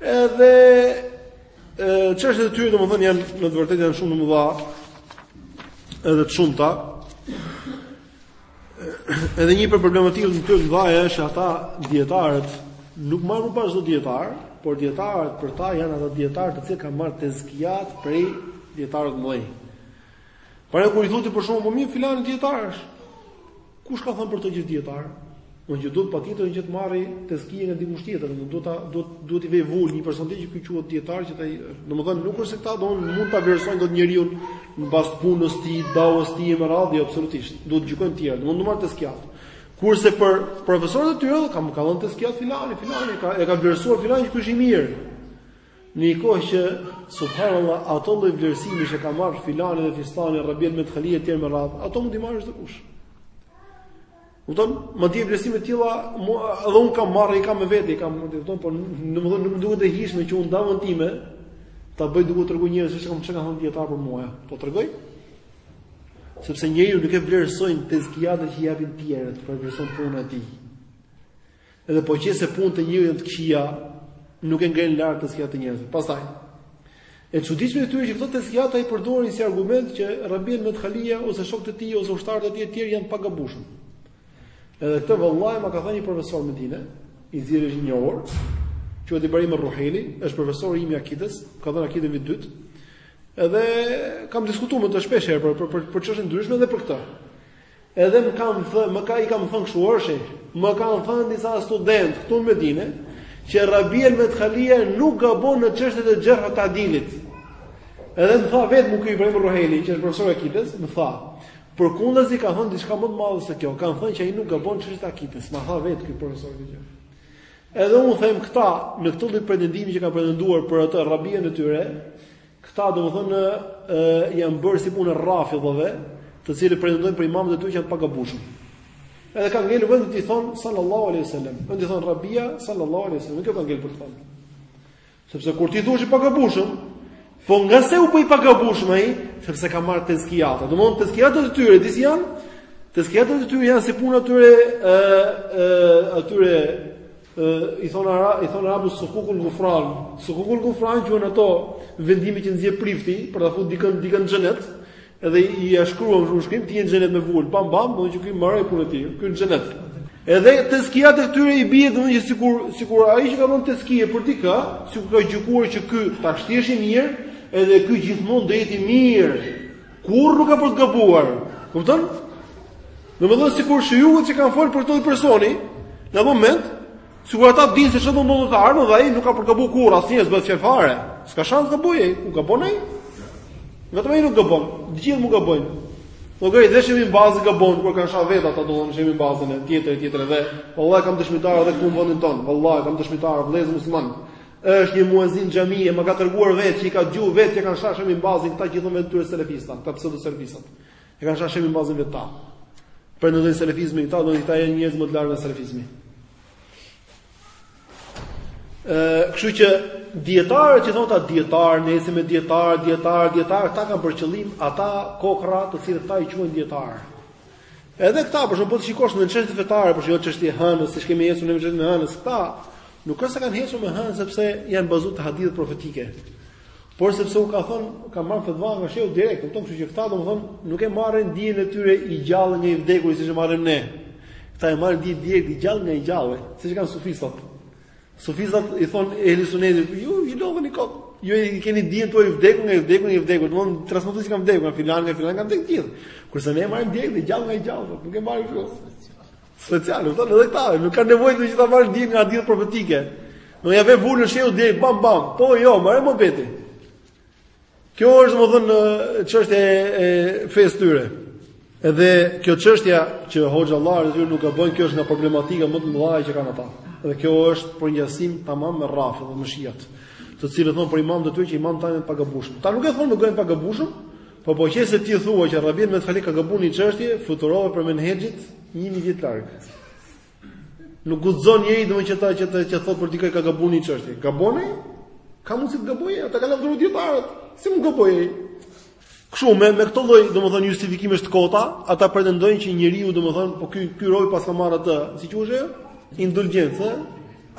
A: Edhe çështjet e tyre domethënë janë në të vërtetë janë shumë të mëdha edhe të shumta. Edhe një prej problematikave të tyre të mëdha është që ata dietarët nuk marrin pas çdo dietar, por dietarët për ta janë ata dietarë të cilët kanë marrë tezkiat prej dietarëve të mëdhenj. Pra kur i thua ti për shembull, po mirë filani dietar është. Kush ka thënë për të që është dietar? Domethënë që duhet patjetër që të marrë tezkien nga dikush tjetër, do duhet ta do duhet t'i vejë vulë një person tjetër që ky quhet dietar që ai, domethënë nuk është se këta do mund ta vlerësojnë dot njeriun në bazë të punës së tij, dawës së tij me radhë, jo absolutisht. Duhet të gjykojnë të tjerë, do të marrë tezkiat. Kurse për profesorët e tyre kam ka dhënë tezkiat filani, filani ka e ka vlerësuar filani që ky është i mirë. Në një kohë që subhanallahu ato lloj vlerësimi që ka marrë filani dhe fistani Rabi el Medkhali e tjerë me radhë, ato mund t'i marrë çdokush. Kupton, domethënë vlerësim të tilla, edhe un kam marrë, i kam me vete, i kam, kupton, por domethënë nuk duhet të hy në punë që un davën time, ta bëj duke tregu njerëzve se çka çka kanë thënë dietarët për mua. Po tregoj. Sepse njeriun nuk e vlerësojnë tezkiatë që japin tjerët por e vlerëson puna e tij. Edhe po qe se punët e njeriut janë të këqija, nuk e ngrenë lart tezkiat e njerëzve. Pastaj, e çuditshme e tyre që këto tezkiat i përdorin si argument që Rabi el Medkhaliu ose shokët e tij ose ushtarët e tij të tjerë janë të pagabueshëm. Edhe këtë vallahi më ka thënë një profesor në Medine, i cili është i njohur, që është Ibrahim Ruheli, është profesor i imi i akides, ka dhënë akide vit të dytë, edhe kam diskutuar me të shpesh herë për, për, për, për çështje të ndryshme dhe për këta. Edhe i kam thënë, më ka i kam thënë kështu: o shejh. Më kanë thënë disa studentë këtu në Medinë që Rabia al-Madkhalia nuk gabon në çështjet e xherh ue tadilit. Edhe më tha vetë ky Ibrahim Ruheli, që është profesor i akidës, më tha, përkundrazi kanë thënë diçka më të madhe se kjo. Kan thënë që ai nuk gabon në çështjet e akidës, ma tha vetë ky profesor këtë gjë. Edhe unë them këta, në këtë lloj pretendimi që kanë pretenduar për atë Rabian e tyre, Këta domethënë ë janë bërë si puna e rafidhave, të cilët pretendojnë për imamët e tyre që janë të pagabueshëm. Edhe ka ngelur vetëm t'i thonë sallallahu alaihi wasallam. Vetëm t'i thonë Rabia sallallahu alaihi wasallam, kjo ka ngelur për të thënë. Sepse kur ti thua është i pagabueshëm, po nga se u bë i pagabueshëm ai, sepse ka marrë tezkiata. Domthon tezkiata e tyre disi janë tezkiata e tyre janë si puna e atyre ë ë atyre i thonë ara, i thonë arabët sukukul gufran. Sukukul gufran quhen ato vendime që nxjerr prifti për ta futur dikën dikën në xhenet, edhe i ia shkruan në shkrim ti je në xhenet me vul, bam bam, domethënë ky mbaroi puna e tij, ky në xhenet. Edhe tezkiat e këtyre i bie domethënë që sikur sikur ai që ka bërë tezkia për dikë, sikur ka gjykuar që ky tashti është i mirë, edhe ky gjithmonë do jetë i mirë. Kurrë nuk ka për të gabuar. Kupton? Domethënë sikur shujukhët që kanë fol për këtë person, në moment sikur ata dinë se çfarë do ndodhë të ardhmen dhe ai nuk ka për të gabuar kurrë asnjë, s'bëhet fjalë fare. S'ka shans të gabojë, ku gabon ai. Vetëm ai nuk gabon, të gjithë mund gabojnë. Po deri dhe sheh Bin Bazi gabon kur kanë sha vetë ata edhe sheh Bin Bazin e tjetër e tjetër dhe vallahi kam dëshmitarë edhe këtu në vendin tonë, vallahi kam dëshmitarë vëllezër muslimanë. Është një muezin xhamie, më ka treguar vetë që i ka dëgjuar vetë që kanë sha sheh Bin Bazin këta që i thonë vetes tyre selefista, këta pseudo selefista. E kanë sha sheh Bin Bazin vetë këta. Për në dhënë selefizmi këta, do të thotë janë njerëz më të largët nga selefizmi. Ë, kështu që dietarët që i thonë këta dietarë, nëse me dietarë, dietarë, dietarë, këta kanë për qëllim ata kokrra të cilët këta i quajnë dietarë. Edhe këta, për shembull po të shikosh në çështjet fetare, për shembull kjo çështja e hënës, siç kemi ecur në çështjen e hënës, këta nuk është se kanë ecur me hënë sepse janë bazuar te hadithet profetike. Por sepse u ka thënë, kanë marrë fetva nga shehu direkt, kupton, kështu që këta domthon nuk e marrin dijen e tyre i gjallë nga i vdekuri, siç e marrim ne. Këta e marrin dijen direkt i gjallë nga i gjalli, siç kanë sufistat. Sufistat i thon Ehli Sunetit, ju lodheni kot. Ju e keni dijen tuaj i vdekur nga i vdekur nga i vdekur, domethënë transmetuesit kanë vdekur, nga filan, nga filan, kanë vdekur gjithë. Kurse ne marrim dijen direkt i gjallë nga i gjallë, nuk e marrim kështu. Speciale, domethënë edhe këta, nuk kanë nevojë që ta marrin dijen nga hadithet profetike. Do ja vë vulën shehu deri bam bam. Po jo, mbaroi muhabeti. Kjo është domethënë çështja e fesë tyre. Edhe kjo çështja që hoxhallarët e tyre nuk gabojnë, kjo është nga problematikat më të mëdha që kanë ata. Dhe kjo është përngjasim tamam me rafidhët, me shiat, të cilët thonë për imamët e tyre që imamët janë të pagabueshëm. Këta nuk e thonë nuk janë pagabueshëm, por po qe se ti thua që Rabi el Medkhali ka gabuar në një çështje, fluturove prej menhexhit 1000 vjet larg. Nuk guxon njeri domethënë që ta që të që thot për dikë ka gabuar një çështje. Gabon ai? Ka mundsi të gabojë, atë e kanë lavdëruar dietarët. Si mund gabojë ai? Kështu me me këto lloj domethënë justifikimesh të kota, ata pretendojnë që njeriu domethënë po ky ky robi paska marrë atë, si quhet ajo? Indulgjencë.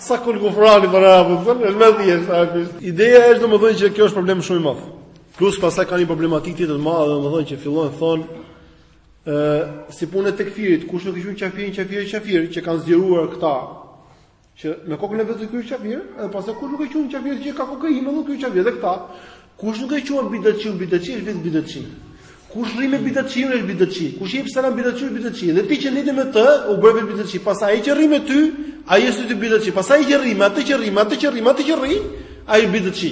A: Sakul gufrani për apo thon, është më thjesht arabisht. Ideja është domethënë që kjo është problem shumë i madh. Plus pastaj ka një problematikë tjetër të madhe domethënë që fillojnë thon Ë, si punë e tekfirit, kush nuk e quan qafirin qafir, qafir që kanë zgjeruar këta që me kokën e vet ky është qafir, edhe pastaj kush nuk e quan qafir që ka koka ime edhe ky qafir edhe këta. Kush nuk e quan bidatçiun bidatçi, është vetë bidatçi. Kush rri me bidatçi është bidatçi. Kush i jep selam bidatçiut është bidatçi. Dhe ti që lidhe me të, u bëre vetë bidatçi. Pastaj ai që rri me ty, ai është vetë bidatçi. Pastaj ai që rri me atë që rri, atë që rri, atë që rri, ai është bidatçi.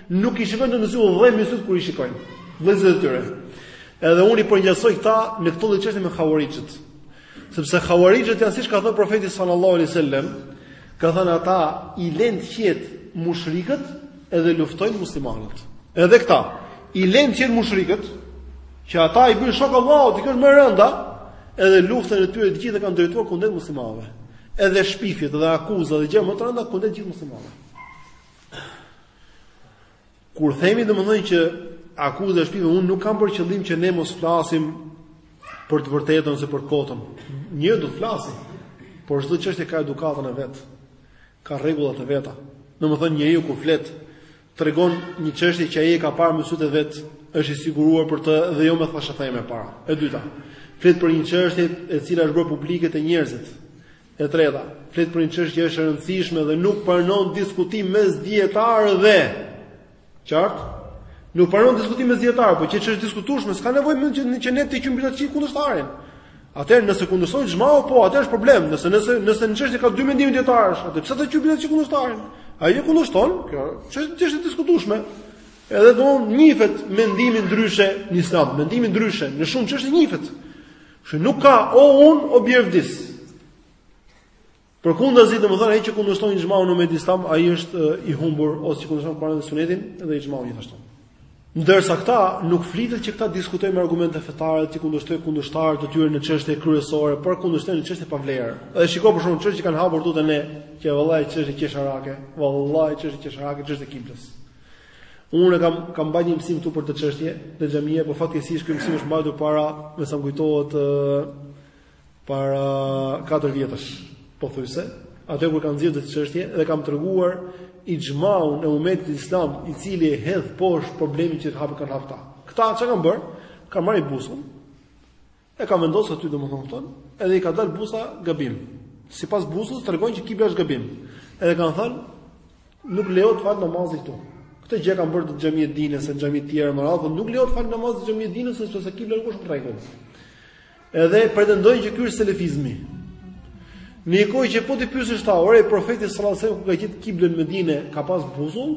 A: Nuk i shikojnë dot në sy dhe mësut kur i shikojnë vëllezërit e tyre. Edhe unë i përngjasoj këta në këto çështje me havarixhët. Sepse havarixhët janë siç ka thë profeti sallallahu alai sallam, ka thënë ata i lënë të qetë mushrikët edhe luftojnë muslimanët. Edhe këta, i lënë të qetë mushrikët, që ata i bëjnë shok Allahut, që është më e rënda, edhe luftën e tyre të gjithë e kanë drejtuar kundër muslimanëve. Edhe shpifjet dhe akuzat dhe gjëra më të rënda kundër gjithë muslimanëve. Kur themi domethënë që akuza e shpifje, unë nuk kam për qëllim që ne mos flasim për të vërtetën ose për kotën. Njeriu do të flasë, por çdo çështje ka edukatën e vet, ka rregullat e veta. Domethënë njeriu kur flet tregon një çështje që ai e ka parë me sytë e vet, është i siguruar për të dhe jo me thashetheme, e para. E dyta, flet për një çështje e cila është bërë publike te njerëzit. E treta, flet për një çështje që është e rëndësishme dhe nuk pranon diskutim mes dietarëve, qartë. Nuk pranon diskutim mes dietarëve, po qe çështje e diskutueshme, s'ka nevojë domethënë që ne ta quajmë bidatçi kundërshtarin. Atëherë nëse kundërshton ixhmaun, po atëherë është problem. Nëse nëse nëse në çështje ka dy mendime dietarësh, atëherë pse ta quajmë bidatçi kundërshtarin? Ai e kundërshton, kjo është çështje e diskutueshme. Edhe do njifet mendimi ndryshe në Islam, mendimi ndryshe në shumë çështje njifet. Që nuk ka o unë o bjer vdis. Përkundazi domethënë ai që kundërshton ixhmaun e umetit islam, ai është i humbur ose që kundërshton Kur'anin dhe Sunetin dhe ixhmaun gjithashtu. Ndërsa këta nuk flitet që këta diskutojnë me argumente fetare, t'i kundërshtojnë kundërshtarët e tyre në çështje kryesore, por kundërshtojnë në çështje pa vlerë. Edhe shiko për shembull çështje që kanë hapur këtu te ne, që vallahi çështje qesharake, vallahi çështje qesharake, çështja e kiblës. Unë kam kam mbajtur një mësim këtu për këtë çështje te xhamia, por fatkeqësisht ky mësim është mbajtur para, me sa më kujtohet, para 4 vjetësh, pothuajse, atëherë kur kanë nxjerrë këtë çështje dhe kam treguar ixhmaun e umetit islam i cili e hedh poshtë problemin që e hapë kanë hap këta. Këta çka kanë bërë? Kanë marrë një busull. E ka vendosur aty domethënë kupton? Edhe i ka dalë busulla gabim. Sipas busullës tregon që kibla është gabim. Edhe kanë thënë nuk lejohet të falet namazi këtu. Këtë gjë kanë bërë te xhamia e Dinës e xhamitë e tjera me radhë, por nuk lejohet të falet namazi te xhamia e Dinës sepse se kibla nuk është në rregull. Edhe pretendojnë që ky është selefizmi. Në një kohë që po t'i pyesësh ata, ore profeti sallallahu alajhi wasallam kur ka gjetë kiblën në Medinë, ka pas busull?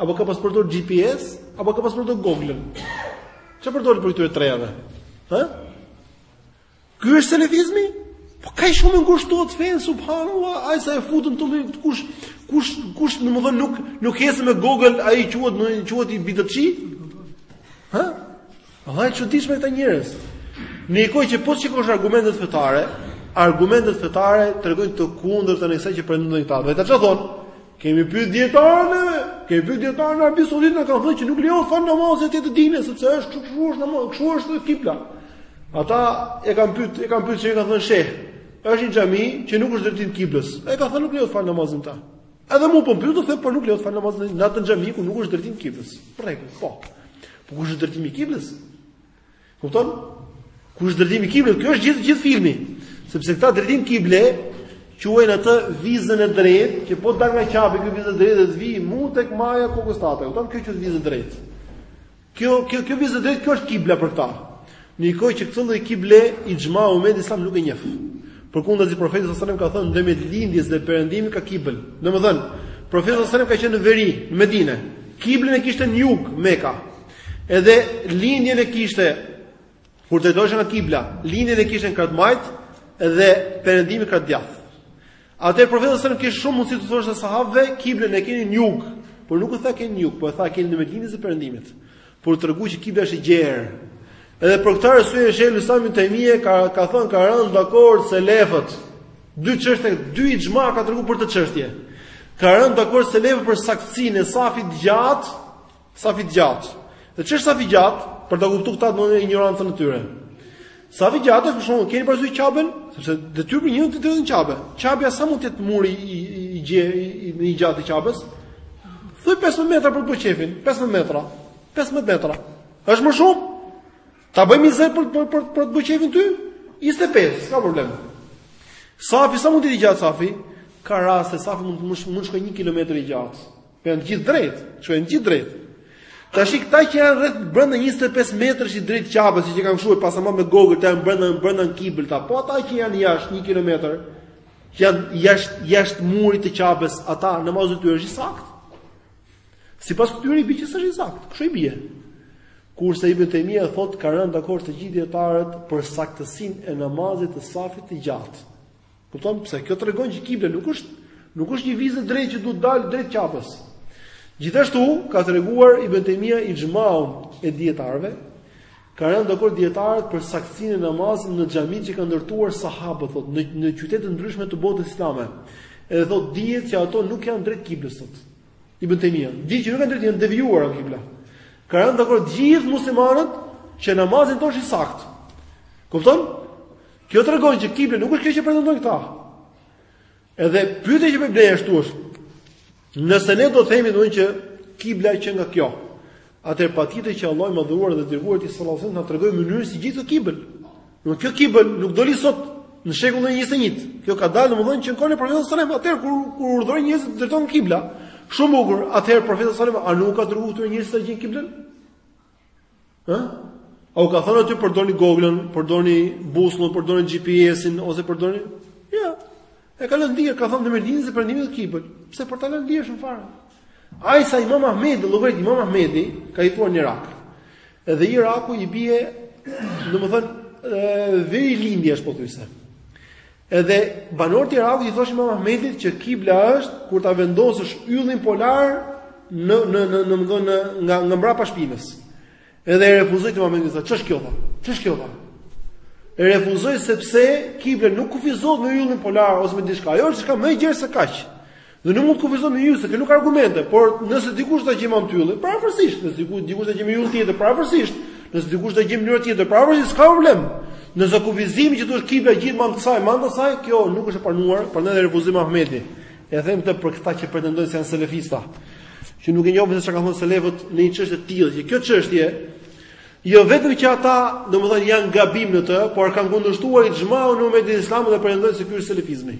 A: Apo ka pas përdor GPS, apo ka pas përdor Google-in. Ça përdori prej këtyre trejave? Hë? Ky është selefizmi? Po kaq shumë e ngushtuat fenë subhanallahu, aq sa e futën tu me kush kush kush domethënë nuk nuk ecën me Google, ai quhet quhet bidatçi. Hë? Vallai e çuditshme këta njerëz. Në një kohë që po shikosh argumentet fetare, argumentet fetare tregojnë të kundërtën e kësaj që pretendojnë këta. Dhe këta çfarë thonë? Kemi pyet dijetarët, kemi pyet dijetarët në Arabi Saudite na kanë thënë që nuk lejohet fal namazin te të dyja sepse është kështu është namaz, kështu është kibla. Ata e kanë pyet, e kanë pyet se e kanë thënë sheh. Është një xhami që nuk është drejtim kiblës. Ai ka thënë nuk lejohet fal namazin në të. Edhe mua po më pyet, të them: po, nuk lejohet fal namaz në atë xhami ku nuk është drejtim kiblës. Për rregull, po. Po kush është drejtimi i kiblës? Kupton? Ku është drejtimi i kiblës? Kjo është gjithë gjithë filmi. Sepse këta drejtim kible quajnë atë vizën e drejtë, që po dal nga Qabja kjo vizë e drejtë dhe të vi mu tek maja kokës tate. Kupton? Kjo qe vizë e drejtë. Kjo kjo kjo vizë drejt kjo është kibla për ta. Në një kohë që këtë lloj kible ixhmai i umetit islam nuk e njeh. Përkundrazi profeti sallallahu alajhi wasallam ka thënë ndërmjet lindjes dhe perëndimit ka kibël. Domethënë, profeti sallallahu alajhi wasallam ka qenë në veri, në Medinë. Kiblën e kishte në jug, Mekka. Edhe lindjen e kishte kur drejtohej nga kibla, lindjen e kishte në krah të majtë dhe perëndimin në krah të djathtë. Atëherë profeti sallallahu alajhi wasallam kishte shumë mundësi t'u thoshte sahabëve, kiblën e keni në jug, por nuk u tha keni në jug, por tha e keni ndërmjet lindjes e perëndimit. Pra u tregoi që kibla është e gjerë. Edhe për këtë arsye Shejhul Islam ibn Taymije ka ka thënë kanë rënë dakord selefët dy çështje, dy ixhma ka tregu për këtë çështje. Kanë rënë dakord selefët për saktësinë e safit të gjatë Safit të gjatë. Dhe ç'është safi i gjatë? Për ta kuptuar këta domosdoshmë injorancën e tyre. Safi i gjatë është për shembull keni parasysh Qabën, sepse detyrë për njeriun të drejtohet në Qabe. Qabja sa mund të jetë muri i i gje i, i gjatë i Qabës? Thuaj 15 metra, për t'bërë qejfin, 15 metra. 15 metra. Është më shumë? Ta bëjmë 20 për për për, për të bërë qejfin ty? 25, s'ka problem. Safi sa mund të jetë i gjatë safi? Ka raste safi mund të mund të shkojë 1 kilometër i gjatë. Po janë të gjithë drejt, s'janë të gjithë drejt. Tash këta që janë rreth brenda 25 metrash i drejt Qabës, siç e kam thënë pak më parë me Google, këta janë brenda brenda në kibël këta. Po ata që janë jashtë 1 kilometër, që janë jashtë jashtë murit të Qabës, ata namazi i tyre është i saktë. Sipas këtyre i bie që s'është i saktë. Kështu i bie. Kurse Ibn Taymija thotë kanë rënë dakord të gjithë dijetarët për saktësinë e namazit të safit të gjatë. Kupton? Pse kjo tregon që kibla nuk është nuk është një vizë drejt që duhet dalë drejt Qabes. Gjithashtu ka treguar Ibn Taymija ixhmanë e dijetarëve, kanë rënë dakord dijetarët për saktësinë e namazit në xhamitë që kanë ndërtuar sahabët thotë në në qytete të ndryshme të botës islame. Edhe thotë dihet që ato nuk janë drejt kiblës sot. Ibn Taymija, dihet që nuk janë drejt janë devijuar nga kibla. Kanë rënë dakord gjithë muslimanët që namazi në to është i saktë. Kupton? Kjo tregon që kibla nuk është kjo që pretendojnë këta. Edhe pyetja që më bën ashtu është, nëse ne do të themi domthonjë që kibla qenka kjo, atëherë patjetër që Allahu i madhëruar dhe i dërguari i tij sallallahu alajhi wasallam na tregoi mënyrën si gjehet kibla. Domthonë kjo kibla nuk doli sot në shekullin 21. Kjo ka dalë domthonjë që në kohën e profetit sallallahu alajhi wasallam, atëherë kur kur urdhëroi njerëzit të drejtohen kibla. Shumë bukur, atëherë profeti sallallahu alajhi wasallam a nuk ka dërguar këto njerëz të gjejnë kiblën? Ë? A u ka thënë atyre përdorni Google-ën, përdorni busullën, përdorni GPS-in ose përdorni? Jo. Ja. E ka lënë gjerë, ka thënë mes lindjes e perëndimit është kibla. Pse për ta lënë gjerë shumë fare? Aq sa Imam Ahmedi, llogarit Imam Ahmedi, ka jetuar në Irak. Edhe Iraku i bie, domethënë, verilindje është pothuajse. Edhe banorët e Irakut i thoshin Imam Ahmedit që kibla është kur ta vendosësh yllin polar në në domethënë nga nga mbrapa shpinës. Edhe e refuzoi Imam Ahmedi, tha, "Ç'është kjo? Ç'është kjo?" tha. E refuzoi sepse kibla nuk kufizohet me yllin polar ose me diçka. Ajo është diçka më e gjerë se kaq. Dhe nuk mund të kufizohet me yll se këtu nuk ka argumente, por nëse dikush do ta gjejë me anë të yllit, përafërsisht, nëse diku dikush do ta gjejë me yll tjetër, përafërsisht, nëse dikush do ta gjejë në mënyrë tjetër, përafërsisht, s'ka problem. Ndërsa kufizimi që duhet kibla të gjehet me anë të kësaj, me anë të asaj, kjo nuk është e pranuar, prandaj e refuzoi Imam Ahmedi. E them këtë për këta që pretendojnë se janë selefista, që nuk e njohin se çka kanë thënë selefët në një çështje të tillë, që kjo çështje Jo vetëm që ata, domethënë janë gabim në të, por kanë kundërshtuar ixhmaun në umetin islam dhe pretendojnë se ky është selefizmi.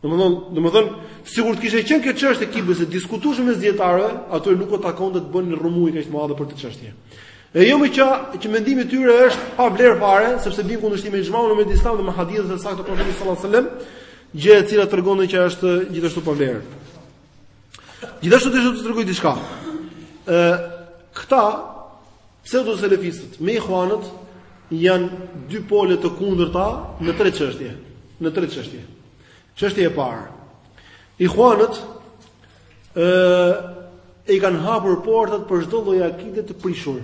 A: Domthon, domthon, sikur të kishte qenë kjo çështje e kiblës e diskutueshme mes dietarëve, atyre nuk u takonte të bënin rrëmujë kaq të madhe për këtë çështje. E jo më që që mendimi i tyre është pa vlerë fare, sepse bie në kundërshtim me ixhmaun në umetin Islam dhe me hadithet e sakta të Profetit sallallahu alajhi wasallam, gjë e cila tregon që është gjithashtu pa vlerë. Gjithashtu desha të tregoj diçka. Ë këta pseudo selefistët me ikhwanët janë dy pole të kundërta në tre çështje, në tre çështje. Çështja e parë. Ikhwanët ë i kanë hapur portat për çdo lloj akide të prishur.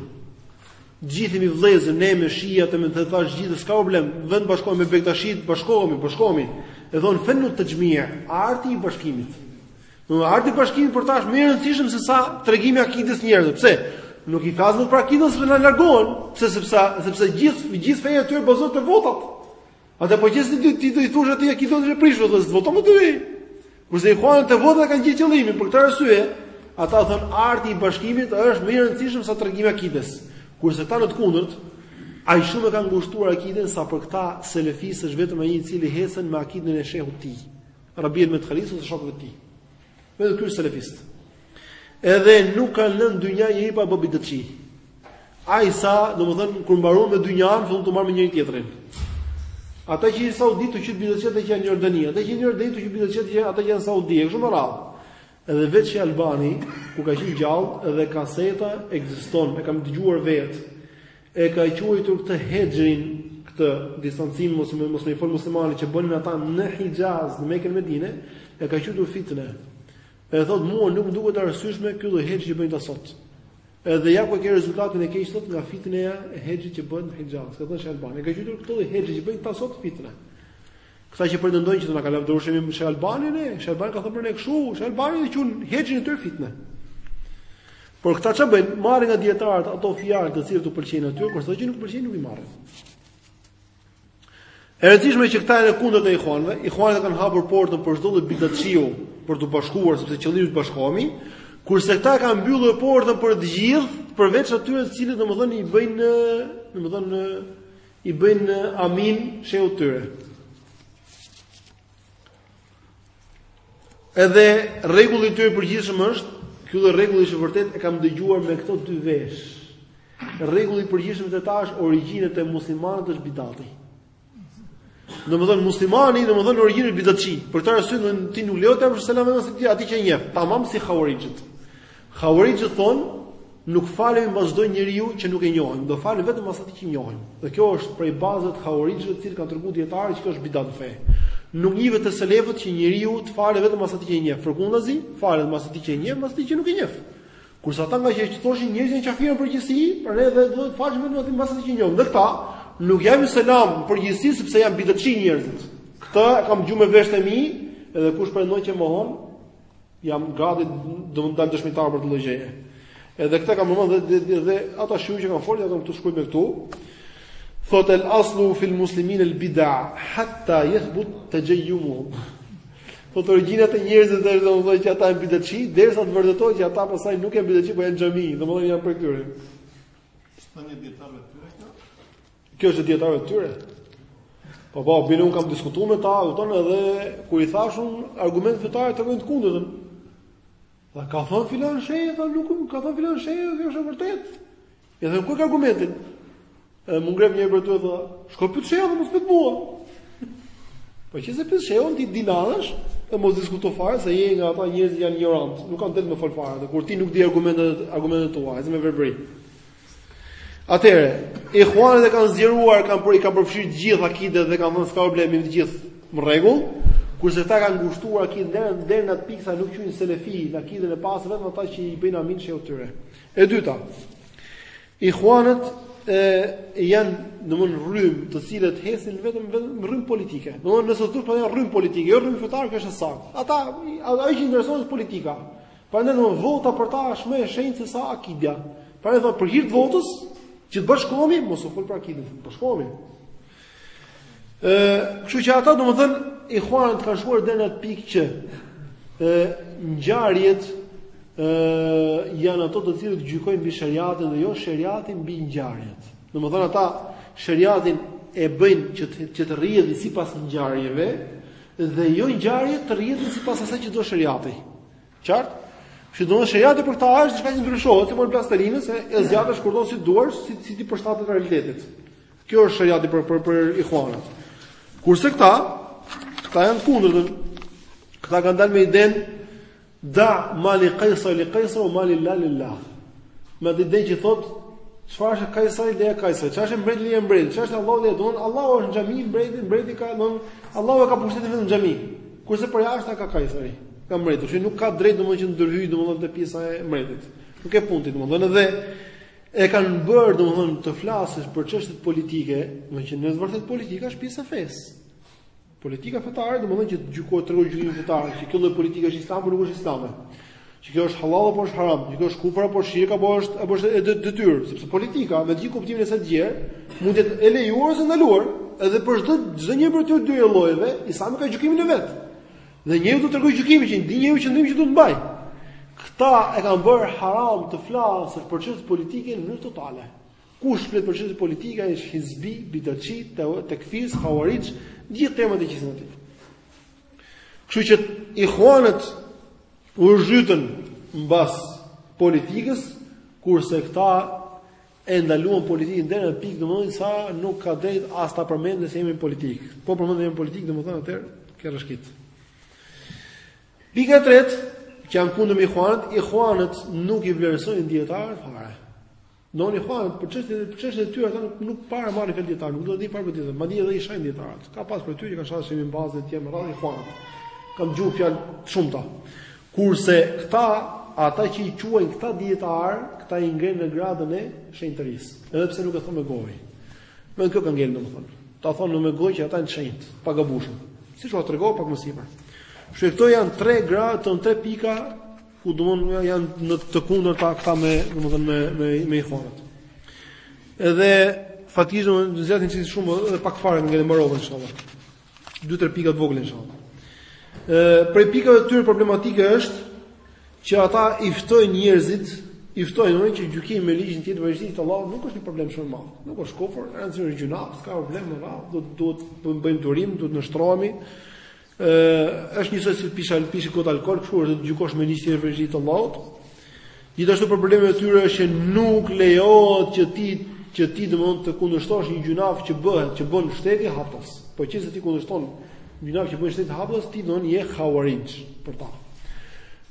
A: Gjithë jemi vëllezër, ne me shiat e me këta gjithë s'ka problem, vetëm bashkohemi me Bektashitë, bashkohemi, bashkohemi. E thon fennu texhmia, arti i bashkimit. Domthonë arti i bashkimit për ta është më i rëndësishëm se sa tregimi i akidës njerëzve. Pse? Nuk i flasim për akiden se na largohen, pse sepse sepse gjithë gjithë feja e tyre bazohet te votat. Atëherë po qe se ti do i thuash atij akida jote është e prishur, s'të voton më ty. Kurse ikhwanët te vota kanë gjithë qëllimin për këtë arsye, ata thon arti i bashkimit është më i rëndësishëm sa tregimi i akides. Kurse këta në të kundërt, aq shumë e kanë ngushtuar akiden sa për këta selefist është vetëm ai i cili ecën me akiden e shehut të tij. Rabi el Medkhalisë ose shokëve të tij. Vetë ky selefistët. Edhe nuk kanë lënë dynja njeri pa e bo bidatçi. Ai sa, domethënë kur mbaron me dynjan, fillon të merret me njëri tjetrin. Ata që janë në Saudi t'i qujt bidatçi ata që janë në Jordani, ata që janë në Jordani t'i qujt bidatçi ata që janë në Saudi, kështu me radhë. Edhe vetë shejh Albani, kur ka qenë gjallë, edhe kaseta ekziston, e kam dëgjuar vetë. E ka quajtur këtë hexhrin, këtë distancim mos me, mos me i fol muslimanit që bënin ata në Hixhaz, në Mekë, në Medine, e ka quajtur fitnë. E thotë mua nuk më duket e arsyeshme ky lloj hexhri që bëjnë këta sot. Edhe ja ku e ke rezultatin e keq thotë nga fitneja e hexhrit që bëhet në Hixhaz. Ka thënë shejh Albani, e ka quajtur këtë lloj hexhri që bëjnë këta sot fitnë. Këta që pretendojnë që na ka lavdëruar shehi, me shejh Albanin e, shejh Albani ka thënë për ne kështu, shejh Albani e qun hexhrin e tyre fitnë. Por këta çfarë bëjnë? Marrin nga dietarët ato fjalë të cilat u pëlqejnë atyre, kurse ato që nuk u pëlqejnë nuk i marrin. E rëndësishme që këta janë e kundërta e ihuanëve, ihuanët kanë hapur portën për çdo lloj bidatçiu për t'u bashkuar sepse qëllimi është të bashkohemi, kurse këta kanë mbyllur portën për të gjithë, përveç atyre të cilët domethënë i bëjnë, domethënë I bëjnë amin shehut të tyre. Edhe rregulli i tyre i përgjithshëm është, ky lloj rregulli është vërtet e kam dëgjuar me këto dy vesh. Rregulli i përgjithshëm te ta është origjina te muslimanët është bidati. Domethënë muslimani, domethënë në origjinë është bidatçi. Për këtë arsye ti nuk lejohet t'i japësh selam vetëm se atij që e njeh, tamam si hauarixhët. Hauarixhët thonë, nuk falemi mbas çdo njeriu që nuk e njohim, do falemi vetëm mbas atij që e njohim. Dhe kjo është prej bazave të hauarixhëve, të cilët kanë treguar dietarët që kjo është bidat në fe. Nuk njihet te selefët që njeriu të falet vetëm mbas atij që e njeh. Përkundrazi, falet mbas atij që e njeh, mbas atij që nuk e njeh. Kurse ata ngaqë thoshin njerëzit janë kafirë në përgjithësi, por ne vetë duhet të falemi vetëm atij mbas atij që njohim. Dhe këta nuk japin selam në përgjithësi sepse janë bidatçi njerëzit. Këtë e kam dëgju me veshët e mi, edhe kush pretendon që e mohon, Jam gati të dal dëshmitar për këtë lloj gjëje. Edhe këtë e kanë thënë dhe, dhe, dhe ata shuju që kanë folur ato këtu shkruaj me këtu. Thotë el aslu fil muslimin el bid'a hatta yathbut tajayyumuhum. Pra origjina te njerëzit domethënë që ata janë bidatçi, derisa të vërtetohet që ata pastaj nuk janë bidatçi, por janë xhami, domethënë janë prej këtyre. S'ka një dietar me tyre këtu? Kjo është e dietarëve të tyre. Po po, bile un kam diskutuar me ta, kupton, edhe kur i thashë unë argumentet fetare thonë të kundërtën. Tha ka thënë filan sheh, thashë nuk ka thënë filan sheh, kjo është e vërtetë. Ja dhe ku e ka argumentin? Edhe më ngrem një për ty tha, shko pyte shehun, mos më pyet mua. Po që se pyet shehun, ti dinarësh, e mos diskuto fare se je nga ata njerëz që janë ignorant, nuk kanë dalë me fol fare, dhe kur ti nuk di argumentet, argumentet e tua, ecë me verbëri. Atëherë, ikhwanët e kanë zgjeruar, kanë për i kanë përfshirë gjithë akidet dhe kanë thënë s'ka problem të gjithë në rregull, kurse ata kanë ngushtuar akiden deri deri në atë pikë sa nuk quhen selefi, në akiden e pastër vetëm ata që i bëjnë amin shehut tyre. E dyta, ikhwanët janë domthon rrym të cilët ecin vetëm vetëm rrym politike. Domthon nëse thotë po janë rrym politike, jo rrym fetar, kjo është e saktë. Ata ajo që intereson është politika. Prandaj dhe vota për ta është më e shenjtë se sa akidja. Prandaj dhe për hir të votës që të bashkohemi, mos u fol për akidën, të bashkohemi. Ë, kështu që ata domethën ikhwanët kanë shkuar deri në atë pikë që ë ngjarjet ë janë ato të cilët gjykojnë mbi shariatin dhe jo shariati mbi ngjarjet. Domethën ata shariatin e bëjnë që të, që të rrjedhi sipas ngjarjeve dhe jo ngjarjet të rrjedhin sipas asaj që do shariati. Qartë? Kështu do të thotë shariati për ta është diçka që ndryshohet, si një plastelinë se e zgjat shkurton si do, si si t'i përshtatet realitetit. Kjo është shariati për për për ikhwanët. Kurse këta, këta janë kundërt. Këta kanë dalë me idenë da ma li qaisar li qaisar wa ma lillah lillah. Me idenë që thot, çfarë është qaisarit e qaisarit, çfarë është mbretit e mbretit, çfarë është Allahut domethën, Allahu është në xhami, mbreti, mbreti ka domethën, Allahu ka pushtetin vetëm në xhami. Kurse përjashta e ka kajsari, e ka mbreti, kështu nuk ka drejt domethënë që të ndërhyjë domethënë te pjesa e mbretit. Nuk është pun e tij domethënë dhe e kanë bërë domethënë të flasësh për çështjet politike, më që në vërtet politika është pjesa e fesë. Politika fetare domethënë që gjykon tregon gjykimin fetar, që kjo lloj politike është islame apo nuk është islame. Që kjo është halal apo është haram, që kjo është kufër apo shirk apo është apo është detyrë, sepse politika me gjithë kuptimin e saj të gjerë mund të jetë e lejuar ose e ndaluar. Edhe për çdo çdo një prej këtyre dy llojeve, Islami ka gjykimin e vet. Dhe njeriu do të tregojë gjykimin që të dijë njeriu çfarë qëndrimi që do të mbaj. Këta e kanë bërë haram të flasë për çështje politike në mënyrë totale. Kush flet për çështje politike është hizbi, bidaçi, tekfirs, hawarix, gjithë temat e gjithat Kështu që ikhwanët u zhytën mbas politikës, kurse këta e ndaluan politikën deri në atë pikë domethënë sa nuk ka drejt as ta përmendësh se jemi në politikë. Po përmende jemi në politikë, domethënë atëherë ke rrëshkit. Pika e tretë, që janë kundër me ikhwanët, ikhwanët nuk i vlerësojnë dietarët fare. Domethënë ikhwanët për çështjet për çështjet e tyre ata nuk nuk para marrin fjalë dietar, nuk duan t'ia dinë fare për dietar, madje edhe i shajnë dietarët. Ka pas prej tyre që kanë shajë si Bin Bazin e të tjerë me radhë ikhwanët. Kam dëgju fjalë të shumta. Kurse këta, ata që i quajnë këta dietar, këta i ngrenë në gradën e shenjtërisë, edhe pse nuk e thonë me gojë. Veç kjo ka ngel domethënë? Ta thonë me gojë që ata janë të shenjtë, të pagabueshëm. Siç tregova pak më sipër. Kështu këto janë tre gradë, tre pika ku domthonë janë në të kundërta këta me domthonë me me me ikhwanët. Edhe faktikisht na u zgjat çështja shumë edhe pak fare edhe mbarova inshallah. Dy tre pika të vogla inshallah. Ë prej pikave të tyre problematike është që ata i ftojnë njerëzit, i ftojnë edhe që gjykimi me ligjin tjetër përveç të Allahut nuk është një problem shumë i madh. Nuk është kufër, thjesht është gjynah, s'ka problem më radh, do të duhet të bëjmë durim, do të nënshtrohemi. Ë është njësoj si pisha al pish një gotë alkol, kështu është të gjykosh me ligjin veç të Allahut. Gjithashtu prej problemeve të tyre është që nuk lejohet që ti që ti domthon të kundërshtosh një gjynaf që bëhet, që bën shteti haptas. Po që se ti kundërshton gjynaf që bën shteti haptas, ti domthon je khawarij për ta.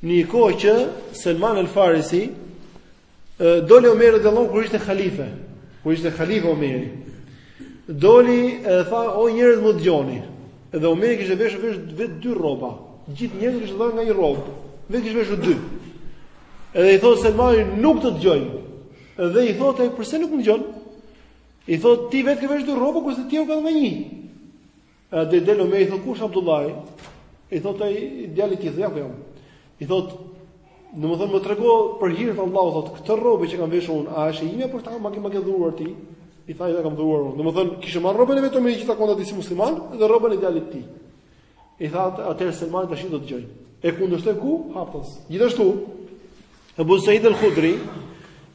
A: Në një kohë që Salman al-Farisi Doli Omeri radiallahu anhu kur ishte halife, kur ishte halife Omeri. Doli edhe tha, o njerëz më dëgjoni. Edhe Omeri kishte veshur veshur vetë dy rroba. Gjithë njerëzve u kishte dhënë nga një rrobë. Vetë kishte veshur dy. Edhe i thotë Selmani, nuk të dëgjoj. Edhe i thotë ai, pse nuk më dëgjon? I thotë, ti vetë ke veshur dy rroba kurse të tjerët kanë nga një. Edhe del Omeri i thot ku është Abdullahi? I thot ai djali i tij ja ku jam? I thot Domethënë më trego për hir të Allahut, thot, këtë rrobë që kam veshur unë, a është e imja apo ma, ma ke, ma ke dhuruar ti, i tha ta kam dhuruar unë. Domethënë, kishte marrë rrobën e vet me që i takonte si musliman, dhe rrobën e djalit të tij. I tha atëherë Selmani tashi do të dëgjoj. E kundërshtoi ku? Haptas. Gjithashtu, Abu Said al-Khudri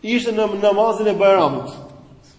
A: ishte në namazin e Bajramit.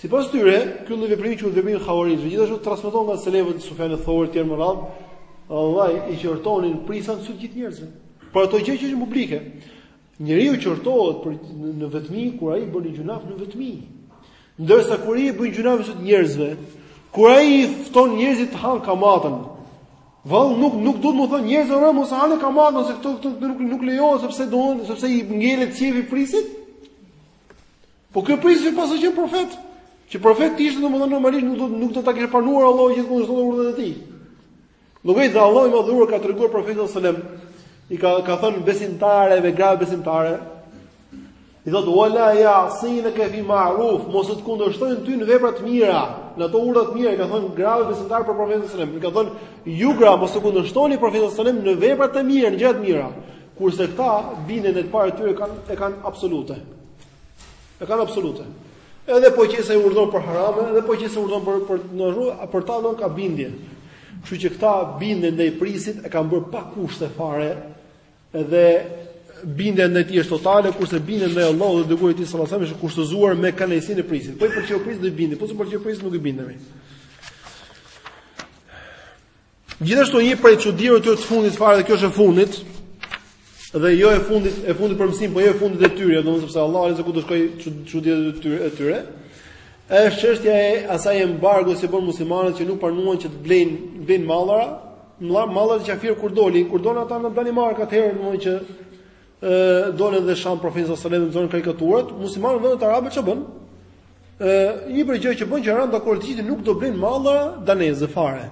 A: Sipas tyre, ky lloj veprimi quhet veprim Khawarij, gjithashtu transmetohet nga selefët Sufjan e Thori etj. me radhë, vallahi i qortonin prijësat në sy të gjithë njerëzve. Por atë gjë që është publike. Njeriu qortohet për në vetmi kur ai bën gjynaf në vetmi. Ndërsa kur ai bën gjynaf në sy të njerëzve, kur ai i fton njerëzit të hanë kamatën, Vallë nuk nuk duhet t'u themi njerëzve ore mos hanë kamatën se këto këto nuk nuk lejohet sepse domethënë sepse i ngelet qejfi prijësit. Po ky prijësi pas qenë profet, po qe se profet ishte domethënë normalisht nuk do nuk do ta kishte pranuar Allahu gjithmonë çdo urdhër e tij. Duke qenë dhe Allahu i madhëruar i ka treguar profetit sallallahu alajhi wasallam i ka ka thënë besimtareve, grave besimtare, I thot wala ya'sina ka fi ma'ruf, mos të kundërshtojnë ty në vepra të mira, në ato urdhra të mira, u ka thënë grave besimtare për profetin sallallahu alajhi wasallam. Ka thënë ju gra mos e kundërshtoni profetin sallallahu alajhi wasallam në vepra të mira, në gjëra të mira. Kurse këta bindjen ndaj të parit të tyre e kanë e kanë absolute. E kanë absolute. Edhe po qe se ai urdhëron për harame, edhe po qe se urdhëron për për në rrugë, a për ta domethënë ka bindje. Kështu që këta bindjen ndaj prijësit e kanë bërë pa kushte fare. Edhe bindja ndaj tij është totale, kurse bindja ndaj Allahut dhe të dërguarit të tij sallallahu alajhi wasallam është kushtëzuar me kënaqësinë e prijësit. Po i pëlqeu prijësit do i bindemi, po s'i pëlqeu prijësit nuk i bindemi. Gjithashtu një prej çudive të fundit fare dhe kjo është e fundit dhe jo e fundit e fundit për mësim, po jo e fundit e tyre, domethënë sepse Allahu alem se ku do shkoj çuditë e tyre e tyre. Është çështja e asaj embargo që bën muslimanët që nuk pranuan që të blejnë blejnë mallra, mallrat e qafirëve kur dolin, kur dolën ata në Danimarkë atëherë domethënë që ë dolën dhe shanë profetin sallallahu alajhi wasallam në ato karikaturat, muslimanët në vendet arabe ç'a bën? ë një prej gjë që bën që ran dakord të gjithë nuk do blejnë mallra daneze fare.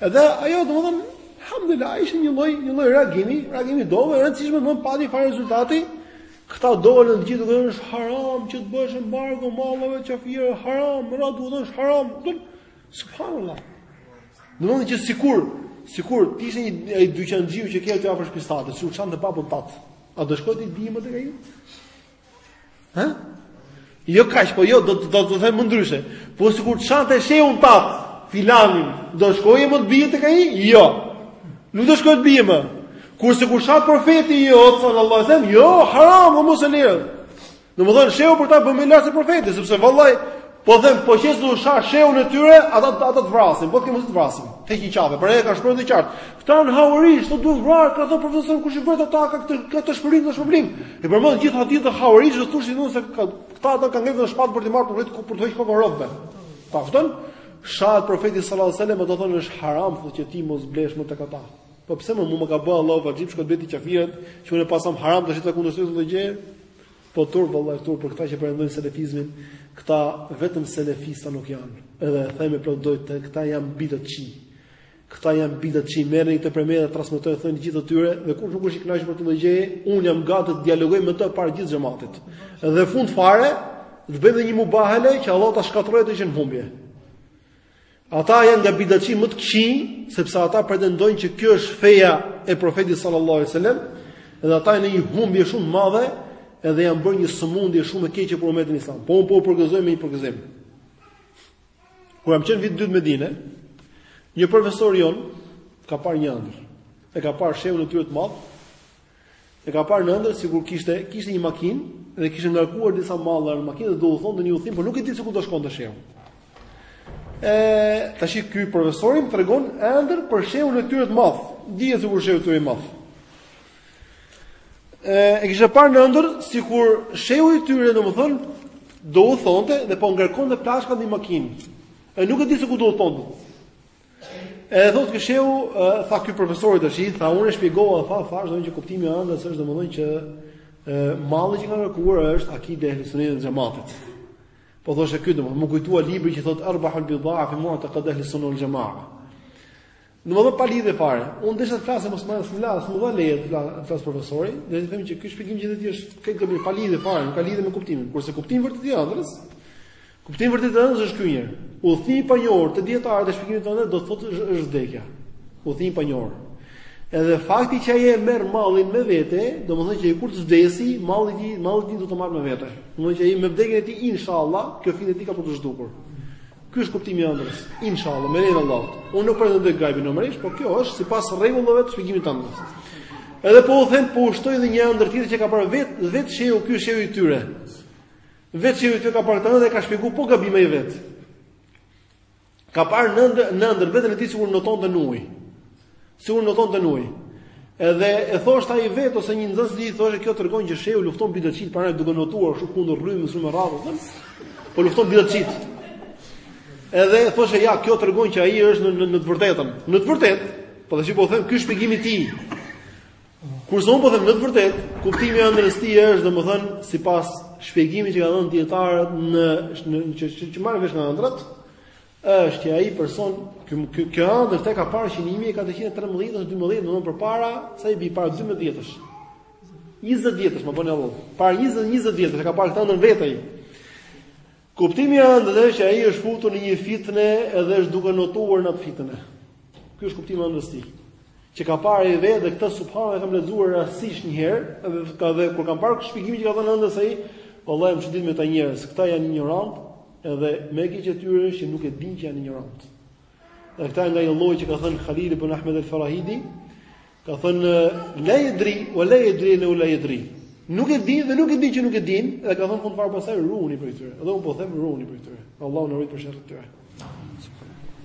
A: Edhe ajo domethënë alhamdulillah ishte një lloj një lloj reagimi, reagimi i dobët, e rëndësishme domethënë pati një farë rezultati. Këta dolën të gjithë duke thënë haram që të bësh embargo mallrave qafirë, haram, rrot duhet është haram. Subhanallah. Domethënë që sikur sikur të ishte një ai dyqanxhiu që ke aty afër shpisë tate, sikur shante babën tat. A do shkoj të bije më tek ai? Hë? Jo kaq, po jo do të do të them më ndryshe. Po sikur shante shehun tat, filanin, do shkojë më të bije tek ai? Jo. Nuk do shkoj të bije më. Kurse kur shahet profeti i jot sallallahu alajhi wasallam, jo, haram, mos e lirë. Domethënë shehu për ta qenka më lart se profeti, sepse vallai po them po qe se do shash shehun e tyre, ata ata të vrasin, po të munin të vrasin. Ti je qafir, po ai ka kufër të qartë. Këta janë hauarixh, do duhet vrarë, ka thënë profeti kush i vret ata ka këtë këtë shpërblim këtë shpërblim. E përmendin gjithë hadithet e hauarixhve do thoshin unë se këta ata kanë ngritur shpatën për të marrë profetit ku për të hequr kokën rrobë. Ta kupton? Shahet profeti sallallahu alajhi wasallam do thonë është haram thotë që ti mos blesh më tek ata. Po pse mua ma ka bë Allahu vajib të shkoj të blej te qafirat, që unë paskam haram tash të kundërshtoj këtë gjë? Po turp vallai turp për këta që pretendojnë selefizmin, këta vetëm selefista nuk janë. Edhe e them e plot gojë, këta janë bidatçi. Këta janë bidatçi, merrni këtë prej meje dhe transmetojani të gjithë atyre dhe kush nuk është i kënaqur për këtë lloj gjëje, un jam gati të dialogoj me të para gjithë xhamatit. Dhe në fund fare, të bëjmë dhe një mubahele që Allah ta shkatërrojë atë që është në humbje. Ata janë nga bidatçinjtë më të këqinj, sepse ata pretendojnë që kjo është feja e profetit sallallahu alajhi wasallam, dhe ata janë në një humbje shumë të madhe, edhe janë bërë një sëmundje shumë e keqe për umetin islam. Po unë po u përgëzoj me një përgëzim. Kur kam qenë vit i dytë në Medine, një profesor jon ka parë një ëndër. E ka parë shehun e tyre të madh, E ka parë në ëndër sikur kishte kishte një makinë dhe kishte ngarkuar disa mallra në makinë dhe do udhtonte në një udhtim, por nuk e di se ku do shkonte shehu. E tash ky profesori më tregon ëndrrën për shehun e tyre të madh. Dihet se kush është shehu tyre i madh. E, e kishte parë në ëndër sikur shehu i tyre domethënë do udhtonte dhe po ngarkonte plashkat në makinë. E nuk e di se ku do udhtonte. E thot kështu, tha ky profesori tash, i tha unë e shpjegova, tha thash domthonjë që kuptimi i ëndrrës është domthonjë që e, malli që kanë kërkuar është akide e sunetit dhe xhematit. Po thoshte ky domthonjë, më kujtua libri që thot Arbahul Bidhaa fi Mu'taqad ahli sunnë wal Jamaa. Në mëdhë pa lidhje fare. Unë desha të flas mos më la të flas, më dha leje të flas profesori, dhe i them që ky shpjegim gjithë ditë është kot gjë pa lidhje fare, nuk ka lidhje me kuptimin. Kurse kuptimi vërtet i ëndrrës, Kuptimi i vërtetë i ëndrrës është ky një. Udhëtimi i panjohur te dijetarët e shpjegimit të ëndrrës do të thotë është vdekja. Udhëtimi i panjohur. Edhe fakti që ai e merr mallin me vete, domethënë që ai kur të vdesi, malli i tij, malli i tij do të marr me vete. Domethënë që ai me vdekjen e tij inshallah, kjo fitne e tij ka për të zhdukur. Ky është kuptimi i ëndrrës. Inshallah, me lejen e Allahut. Unë nuk pretendoj gajbin natyrisht, por kjo është sipas rregullave të shpjegimit të ëndrrës. Edhe po u them, po u shtoj edhe një ëndërr tjetër që ka parë vetë vetë shehu ky shehu i tyre. Vetë që e ka parë këtë dhe ka shpjegu po gabim ai vetë. Ka parë në ëndërr, në ëndërr veten e tij sikur notonte n'ujë. Sikur notonte n'ujë. Edhe e thoshte ai vetë ose një nxënës i thoshte kjo tregon që shehu lufton bidatçitë para duke notuar ashtu kundër rrymës shumë rradhë. Po lufton bidatçitë. Edhe e thoshte ja kjo tregon që ai është në në, në të vërtetën. Në të vërtetë, po tash po them ky shpjegim i tij. Kurse unë po them në të vërtetë, kuptimi i ëndrrës tij është domethënë sipas shpjegimit që kanë dhënë dijetarët në në që që, që marrin vesh në ëndrrat, është që ai person ky ky kjo ëndërr që ka parë që në 1413 ose 12 domethënë përpara sa i bie para 12 vjetësh. 20 vjetësh ma bën vallahi. Para 20 20 vjetësh e ka parë këtë ëndërr vetë ai. Kuptimi i ëndrrës është që ai është futur në një fitne edhe është duke notuar në atë fitne. Ky është kuptimi i ëndrrës tij. Që ka parë ai vetë dhe këtë subhanallah e kam lexuar rastësisht një herë, edhe ka dhe kur kam parë shpjegimin që ka dhënë ëndrrës ai, vallahi jam çudit me këta njerëz, këta janë injorant, edhe më e keq e tyre është që nuk e dinë që janë injorant. Dhe këta nga një lloj që ka thënë Khalil ibn Ahmed al-Farahidi, Ka thënë la yadri wa la yadri annahu la yadri. Nuk e din dhe nuk e din që nuk e din, dhe ka thënë fund fare pastaj ruhuni prej tyre. Dhe unë po them ruhuni prej tyre. Allahu na ruajt prej sherrit të tyre.